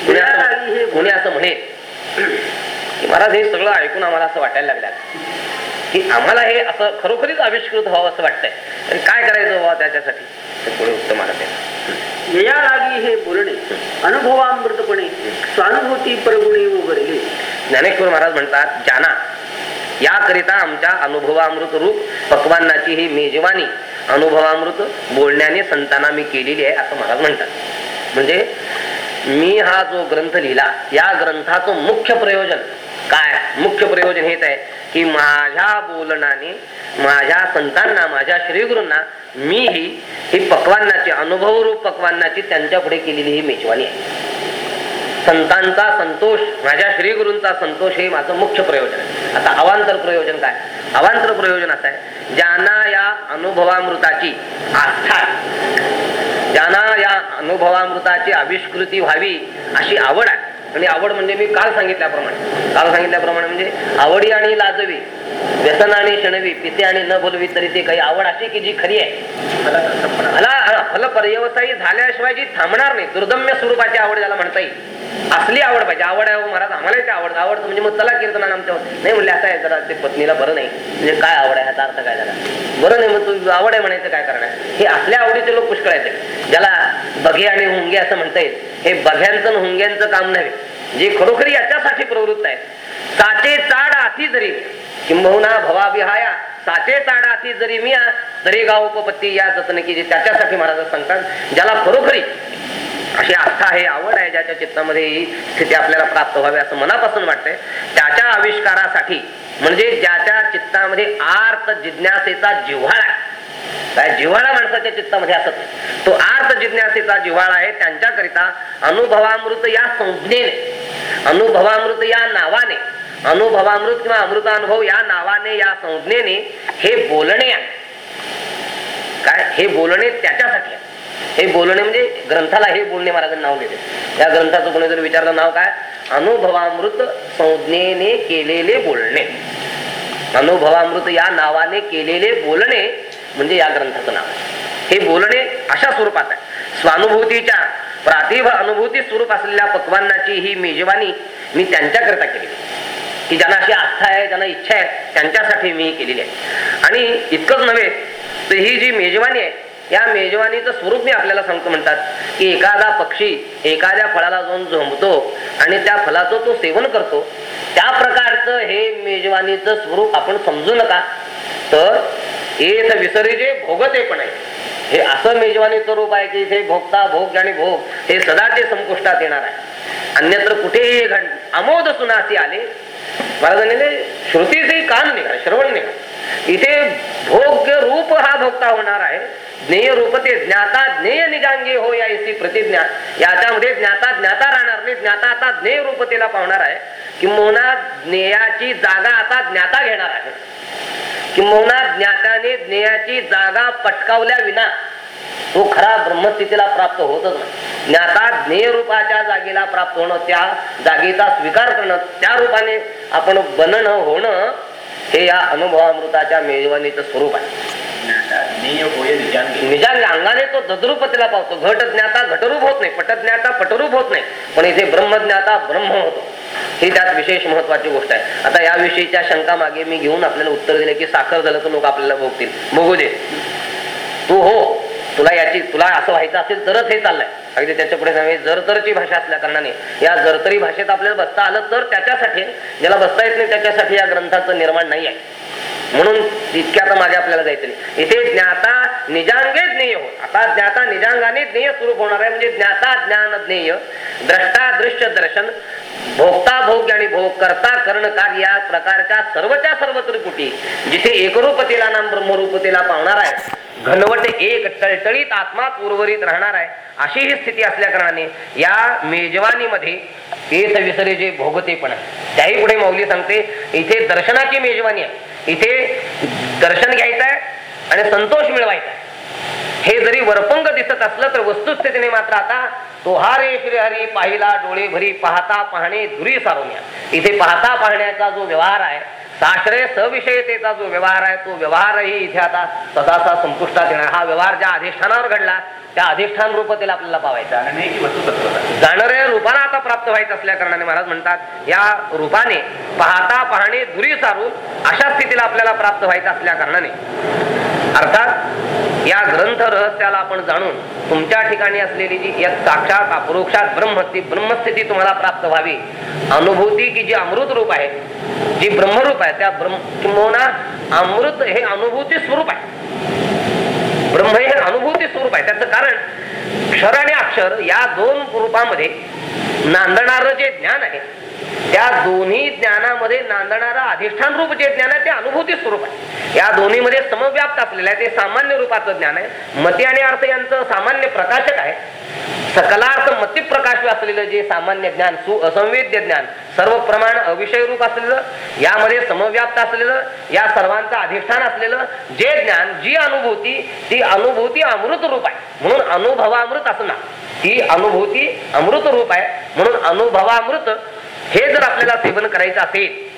कुणी असं की महाराज हे सगळं ऐकून आम्हाला असं वाटायला लागलं. की आम्हाला हे असं खरोखरीच आविष्कृत व्हावं असं वाटतंय. आणि काय करायचं व्हावं त्याच्यासाठी? ते पुढे उत्तम महाराज ध्येया लागी हे बोलणे अनुभवामृतपणे स्वानुभूती परगुणी वगैरे ज्ञानेश्वर महाराज म्हणतात जाना याकरिता आमच्या अनुभवामृत रूप पकवानाची ही मेजवानी अनुभवामृत बोलण्याने संतांना मी केलेली आहे असं महाराज म्हणतात. म्हणजे मी हा जो ग्रंथ लिहिला या ग्रंथाचं मुख्य प्रयोजन काय? मुख्य प्रयोजन हेच आहे की माझ्या बोलण्याने माझ्या संतांना माझ्या श्रीगुरूंना मी ही ही पक्वान्नाची अनुभवरूप पक्वान्नाची त्यांच्या पुढे केलेली ही मेजवानी आहे. संतांचा संतोष माझ्या श्रीगुरूंचा संतोष हे माझं मुख्य प्रयोजन आहे. आता अवांतर प्रयोजन काय? अवांतर प्रयोजन असं आहे ज्यांना या अनुभवामृताची आस्था ज्यांना या अनुभवामृताची आविष्कृती व्हावी अशी आवड आहे आणि आवड म्हणजे मी काल सांगितल्याप्रमाणे. काल सांगितल्याप्रमाणे म्हणजे आवडी आणि लाजवी व्यसन आणि क्षणवी पिते आणि न बोलवी तरी ते काही आवड अशी की जी खरी आहे. मला फल पर्यवसायी झाल्याशिवाय जी थांबणार नाही दुर्दम्य स्वरूपाची आवड ज्याला म्हणता येईल. असली आवड पाहिजे. आवड आहे महाराज आम्हाला ते आवड आवडतं म्हणजे मग चला कीर्तन आमच्या नाही म्हणले असं आहे जरा ते पत्नीला बरं नाही. म्हणजे काय आवड आहे ह्याचा अर्थ काय झाला? बरं नाही मग तू आवड आहे म्हणायचं काय करणार? हे असल्या आवडीचे लोक पुष्कळ आहेत. ज्याला बघे आणि हुंगे असं म्हणता येईल. हे बघ्यांचं आणि हुंग्यांचं काम नव्हे. जे खरोखरी याच्यासाठी प्रवृत्त आहे साचे चाड आती जरी किंबहुना भवाविहाया साचे चाड आती जरी मिया तरी गाव उपपत्ती या जतनकी जे त्याच्यासाठी महाराज सांगतात ज्याला खरोखरी अशी आस्था आहे आवड आहे ज्याच्या चित्तामध्ये ही स्थिती आपल्याला प्राप्त व्हावी असं मनापासून वाटतंय. त्याच्या आविष्कारासाठी म्हणजे ज्याच्या चित्तामध्ये आर्त जिज्ञासेचा जिव्हाळा आहे. काय जिव्हाळा माणसाच्या चित्तामध्ये असत तो आर्थ जिज्ञासेचा जिव्हाळा आहे त्यांच्याकरिता अनुभवामृत या संज्ञेने अनुभवामृत या नावाने अनुभवामृत किंवा अमृतानुभव या नावाने या संज्ञेने हे बोलणे आहे. काय? हे बोलणे त्याच्यासाठी आहे. हे बोलणे म्हणजे ग्रंथाला हे बोलणे महाराजांनी नाव दिले. या ग्रंथाचं कोणी जर विचारलं नाव काय? अनुभवामृत संज्ञेने केलेले बोलणे. अनुभवामृत या नावाने केलेले बोलणे म्हणजे या ग्रंथाचं नाव हे बोलणे अशा स्वरूपात आहे. स्वानुभूतीच्या प्रातिभ अनुभूती स्वरूप असलेल्या पक्वांनाची ही मेजवानी मी त्यांच्याकरिता केली की ज्यांना अशी आस्था आहे ज्यांना इच्छा आहे त्यांच्यासाठी मी केलेली आहे. आणि इतकंच नव्हे तर ही जी मेजवानी आहे या मेजवानीचं स्वरूप मी आपल्याला सांगतो म्हणतात की एखादा पक्षी एखाद्या फळाला जाऊन झोंबतो आणि त्या फळाचं तो सेवन करतो त्या प्रकारचं हे मेजवानीचं स्वरूप आपण समजू नका. तर हे तर विसरीचे भोगते पण आहे. हे असं मेजवानीचं रूप आहे की इथे भोगता भोग आणि भोग हे सदाचे संपुष्टात येणार आहे. अन्यत्र कुठेही घड अमोद सुनासी आले महाराजांनी श्रुतीचे कान निघा श्रवण निघा इथे भोग्य रूप हा भोगता होणार आहे. ज्ञेय रूपते ज्ञाता ज्ञेय निगांगे हो या इसी प्रतिज्ञा. याच्यामध्ये ज्ञाता ज्ञाता राहणार नाही ज्ञाता आता ज्ञेय रूपतेला पावणार आहे. किंवा ज्ञेयाची जागा आता ज्ञाता घेणार आहे. किंबहुना ज्ञाताने ज्ञेयाची जागा पटकावल्या विना तो खरा ब्रह्मस्थितीला प्राप्त होतच नाही. ज्ञाता ज्ञेय रूपाच्या जागेला प्राप्त होणं त्या जागेचा स्वीकार करणं त्या रूपाने आपण बनणं होणं हे या अनुभवामृताच्या मेजवानीचं स्वरूप आहे. निजाच्या अंगाने तो दद्रूपतेला पावतो घट ज्ञाता घटरूप होत नाही पटज्ञाता पटरूप होत नाही. पण इथे ब्रह्मज्ञाता ब्रह्म होतो ही त्यात विशेष महत्वाची गोष्ट आहे. आता याविषयीच्या शंका मागे मी घेऊन आपल्याला उत्तर दिले की साखर झालं तर लोक आपल्याला भोगतील. बघू दे. तू हो. तुला याची तुला असं व्हायचं असेल तरच हे चाललंय. अगदी त्याच्या पुढे नव्हे जरतरची भाषा असल्या कारणाने या जरतरी भाषेत आपल्याला बसता आलं तर त्याच्यासाठी ज्याला बसता येत नाही त्याच्यासाठी या ग्रंथाचं निर्माण नाही आहे. म्हणून इतक्या आता मागे आपल्याला जायचं नाही. इथे ज्ञाता निजांगे ज्ञेय हो आता ज्ञाता निजांगाने ज्ञेय स्वरूप होणार आहे. म्हणजे ज्ञाता ज्ञान ज्ञेय द्रष्टा दृश्य दर्शन भोगता भोग आणि भोग करता कर्ण या प्रकारच्या सर्वच्या सर्व त्रिपुटी जिथे एकरूपतेला नाम ब्रह्मरूपतेला पावणार आहे. घनवट एक टळटळीत आत्मा उर्वरित राहणार आहे. अशी ही स्थिती असल्या कारणाने या मेजवानीमध्ये तेच विसरे जे भोगते पण. आहे त्याही पुढे मौली सांगते इथे दर्शनाची मेजवानी आहे. इथे दर्शन घ्यायचं आहे आणि संतोष मिळवायचा आहे. हे जरी वरपंग दिसत असलं तर वस्तुस्थितीने मात्र आता तो हा रे श्रीहरी पाहिला डोळे भरी पाहता पाहणे धुरी सारोन्या इथे पाहता पाहण्याचा जो व्यवहार आहे साश्रय सविषयतेचा जो व्यवहार आहे तो व्यवहारही इथे आता सदाचा संपुष्टात येणार. हा व्यवहार ज्या अधिष्ठानावर घडला त्या अधिष्ठान रूपतेला आपल्याला पावायचा जाणाऱ्या रूपाला आता प्राप्त व्हायचं असल्या कारणाने महाराज म्हणतात या रूपाने पाहता पाहणे दुरी सारून अशा स्थितीला आपल्याला प्राप्त व्हायचं असल्या कारणाने. अर्थात या ग्रंथ रहस्याला आपण जाणून तुमच्या ठिकाणी असलेली जी या साक्षात अपरोक्षात ब्रह्म ती ब्रह्मस्थिती तुम्हाला प्राप्त व्हावी. अनुभूती की जी अमृत रूप आहे जी ब्रह्मरूप आहे त्या ब्रह्म किंबहुना अमृत हे अनुभूती स्वरूप आहे. ब्रह्म हे अनुभूती स्वरूप आहे. त्याचं कारण क्षर आणि अक्षर या दोन रूपामध्ये नांदणारं जे ज्ञान आहे त्या दोन्ही ज्ञानामध्ये नांदणारा अधिष्ठान रूप जे ज्ञान आहे ते अनुभूती स्वरूप आहे. या दोन्हीमध्ये समव्याप्त असलेलं आहे ते सामान्य रूपाचं ज्ञान आहे. मती आणि अर्थ यांचं सामान्य प्रकाशक आहे. सकलार्थ मती प्रकाश असलेलं जे सामान्य ज्ञान सु असंवेद्य ज्ञान सर्व प्रमाण अविषय रूप असलेलं यामध्ये समव्याप्त असलेलं या सर्वांचं अधिष्ठान असलेलं जे ज्ञान जी अनुभूती ती अनुभूती अमृत रूप आहे. म्हणून अनुभवामृत असणार ना ती अनुभूती अमृत रूप आहे. म्हणून अनुभवामृत हे जर आपल्याला सेवन करायचं असेल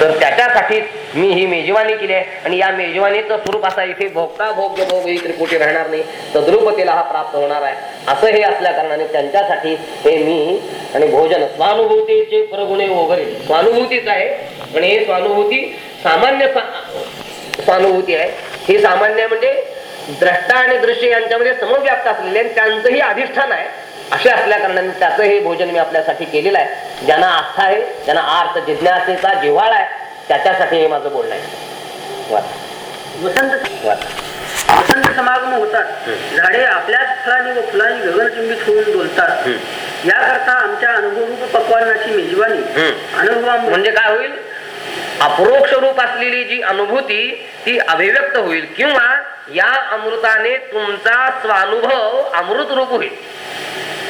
तर त्याच्यासाठी मी ही मेजवानी केली आहे. आणि या मेजवानीचं स्वरूप असा इथे भोगता भोग्य भोग ही त्रिपुटी राहणार नाही तद्रुपतेला हा प्राप्त होणार आहे. असं हे असल्या कारणाने त्यांच्यासाठी हे मी आणि भोजन स्वानुभूतीचे प्रगुणे वगैरे. स्वानुभूतीच आहे पण हे स्वानुभूती सामान्य स्वानुभूती आहे. ही सामान्य म्हणजे द्रष्टा आणि दृश्य यांच्यामध्ये समव्याप्त असलेले आणि त्यांचंही अधिष्ठान आहे. असे असल्या कारणाने त्याचं हे भोजन मी आपल्यासाठी केलेलं आहे ज्यांना आस्था आहे ज्यांना आर्थ जिज्ञासेचा जिव्हाळा आहे त्याच्यासाठी हे माझं बोलणं आहे. वसंत. वसंत समागम होतात झाडे आपल्याच फळांनी व फुलांनी गगनचुंबित होऊन डोलतात हम्म. याकरता आमच्या अनुभवरूप पक्वानाची मेजवानी. अनुभवामुळे म्हणजे काय होईल अपरोक्ष रूप असलेली जी अनुभूती ती अभिव्यक्त होईल किंवा या अमृताने तुमचा स्वानुभव अमृत रूप होईल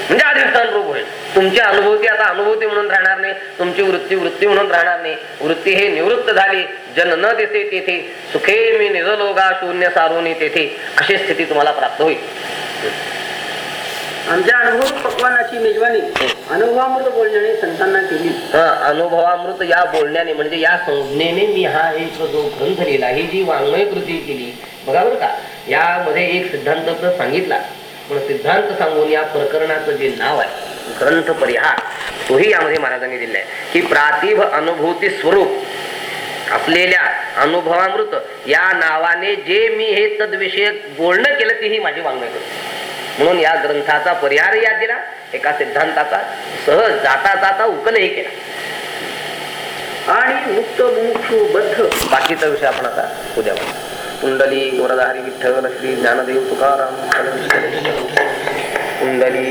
म्हणजे अधिष्ठान रूप होईल तुमची अनुभूती आता अनुभूती म्हणून राहणार नाही. तुमची वृत्ती वृत्ती म्हणून राहणार नाही. वृत्ती हे निवृत्त झाली. जन न देते तेथे. सुखे मी निजलोगा शून्य सारोनी तेथे. अशी स्थिती तुम्हाला प्राप्त होईल. आमच्या अनुभवरूप पक्वानाची मेजवानी. अनुभवामृत बोलण्याने संतांना केली. हा अनुभवामृत या बोलण्याने म्हणजे या संज्ञेने मी हा एक जो ग्रंथ लिहिला ही जी वाङ्मय कृती केली. बघा बरं का? यामध्ये एक सिद्धांत सांगितला. म्हणून सिद्धांत सांगून या प्रकरणाचं जे नाव आहे ग्रंथ परिहार तोही यामध्ये महाराजांनी दिलाय. की प्रातिभ अनुभूती स्वरूप असलेल्या अनुभवामृत या नावाने जे मी हे तद्विषयक बोलणं केलं तीही माझी वाङ्मय करतो म्हणून या ग्रंथाचा परिहार या दिला एका सिद्धांताचा सहज जाता जाता उकलही केला. आणि मुक्त मुमुक्षु बद्ध बाकीचा विषय आपण आता उद्या बघू. कुंडली वरदारी विठ्ठल श्री ज्ञानदेव तुकाराम कुंडली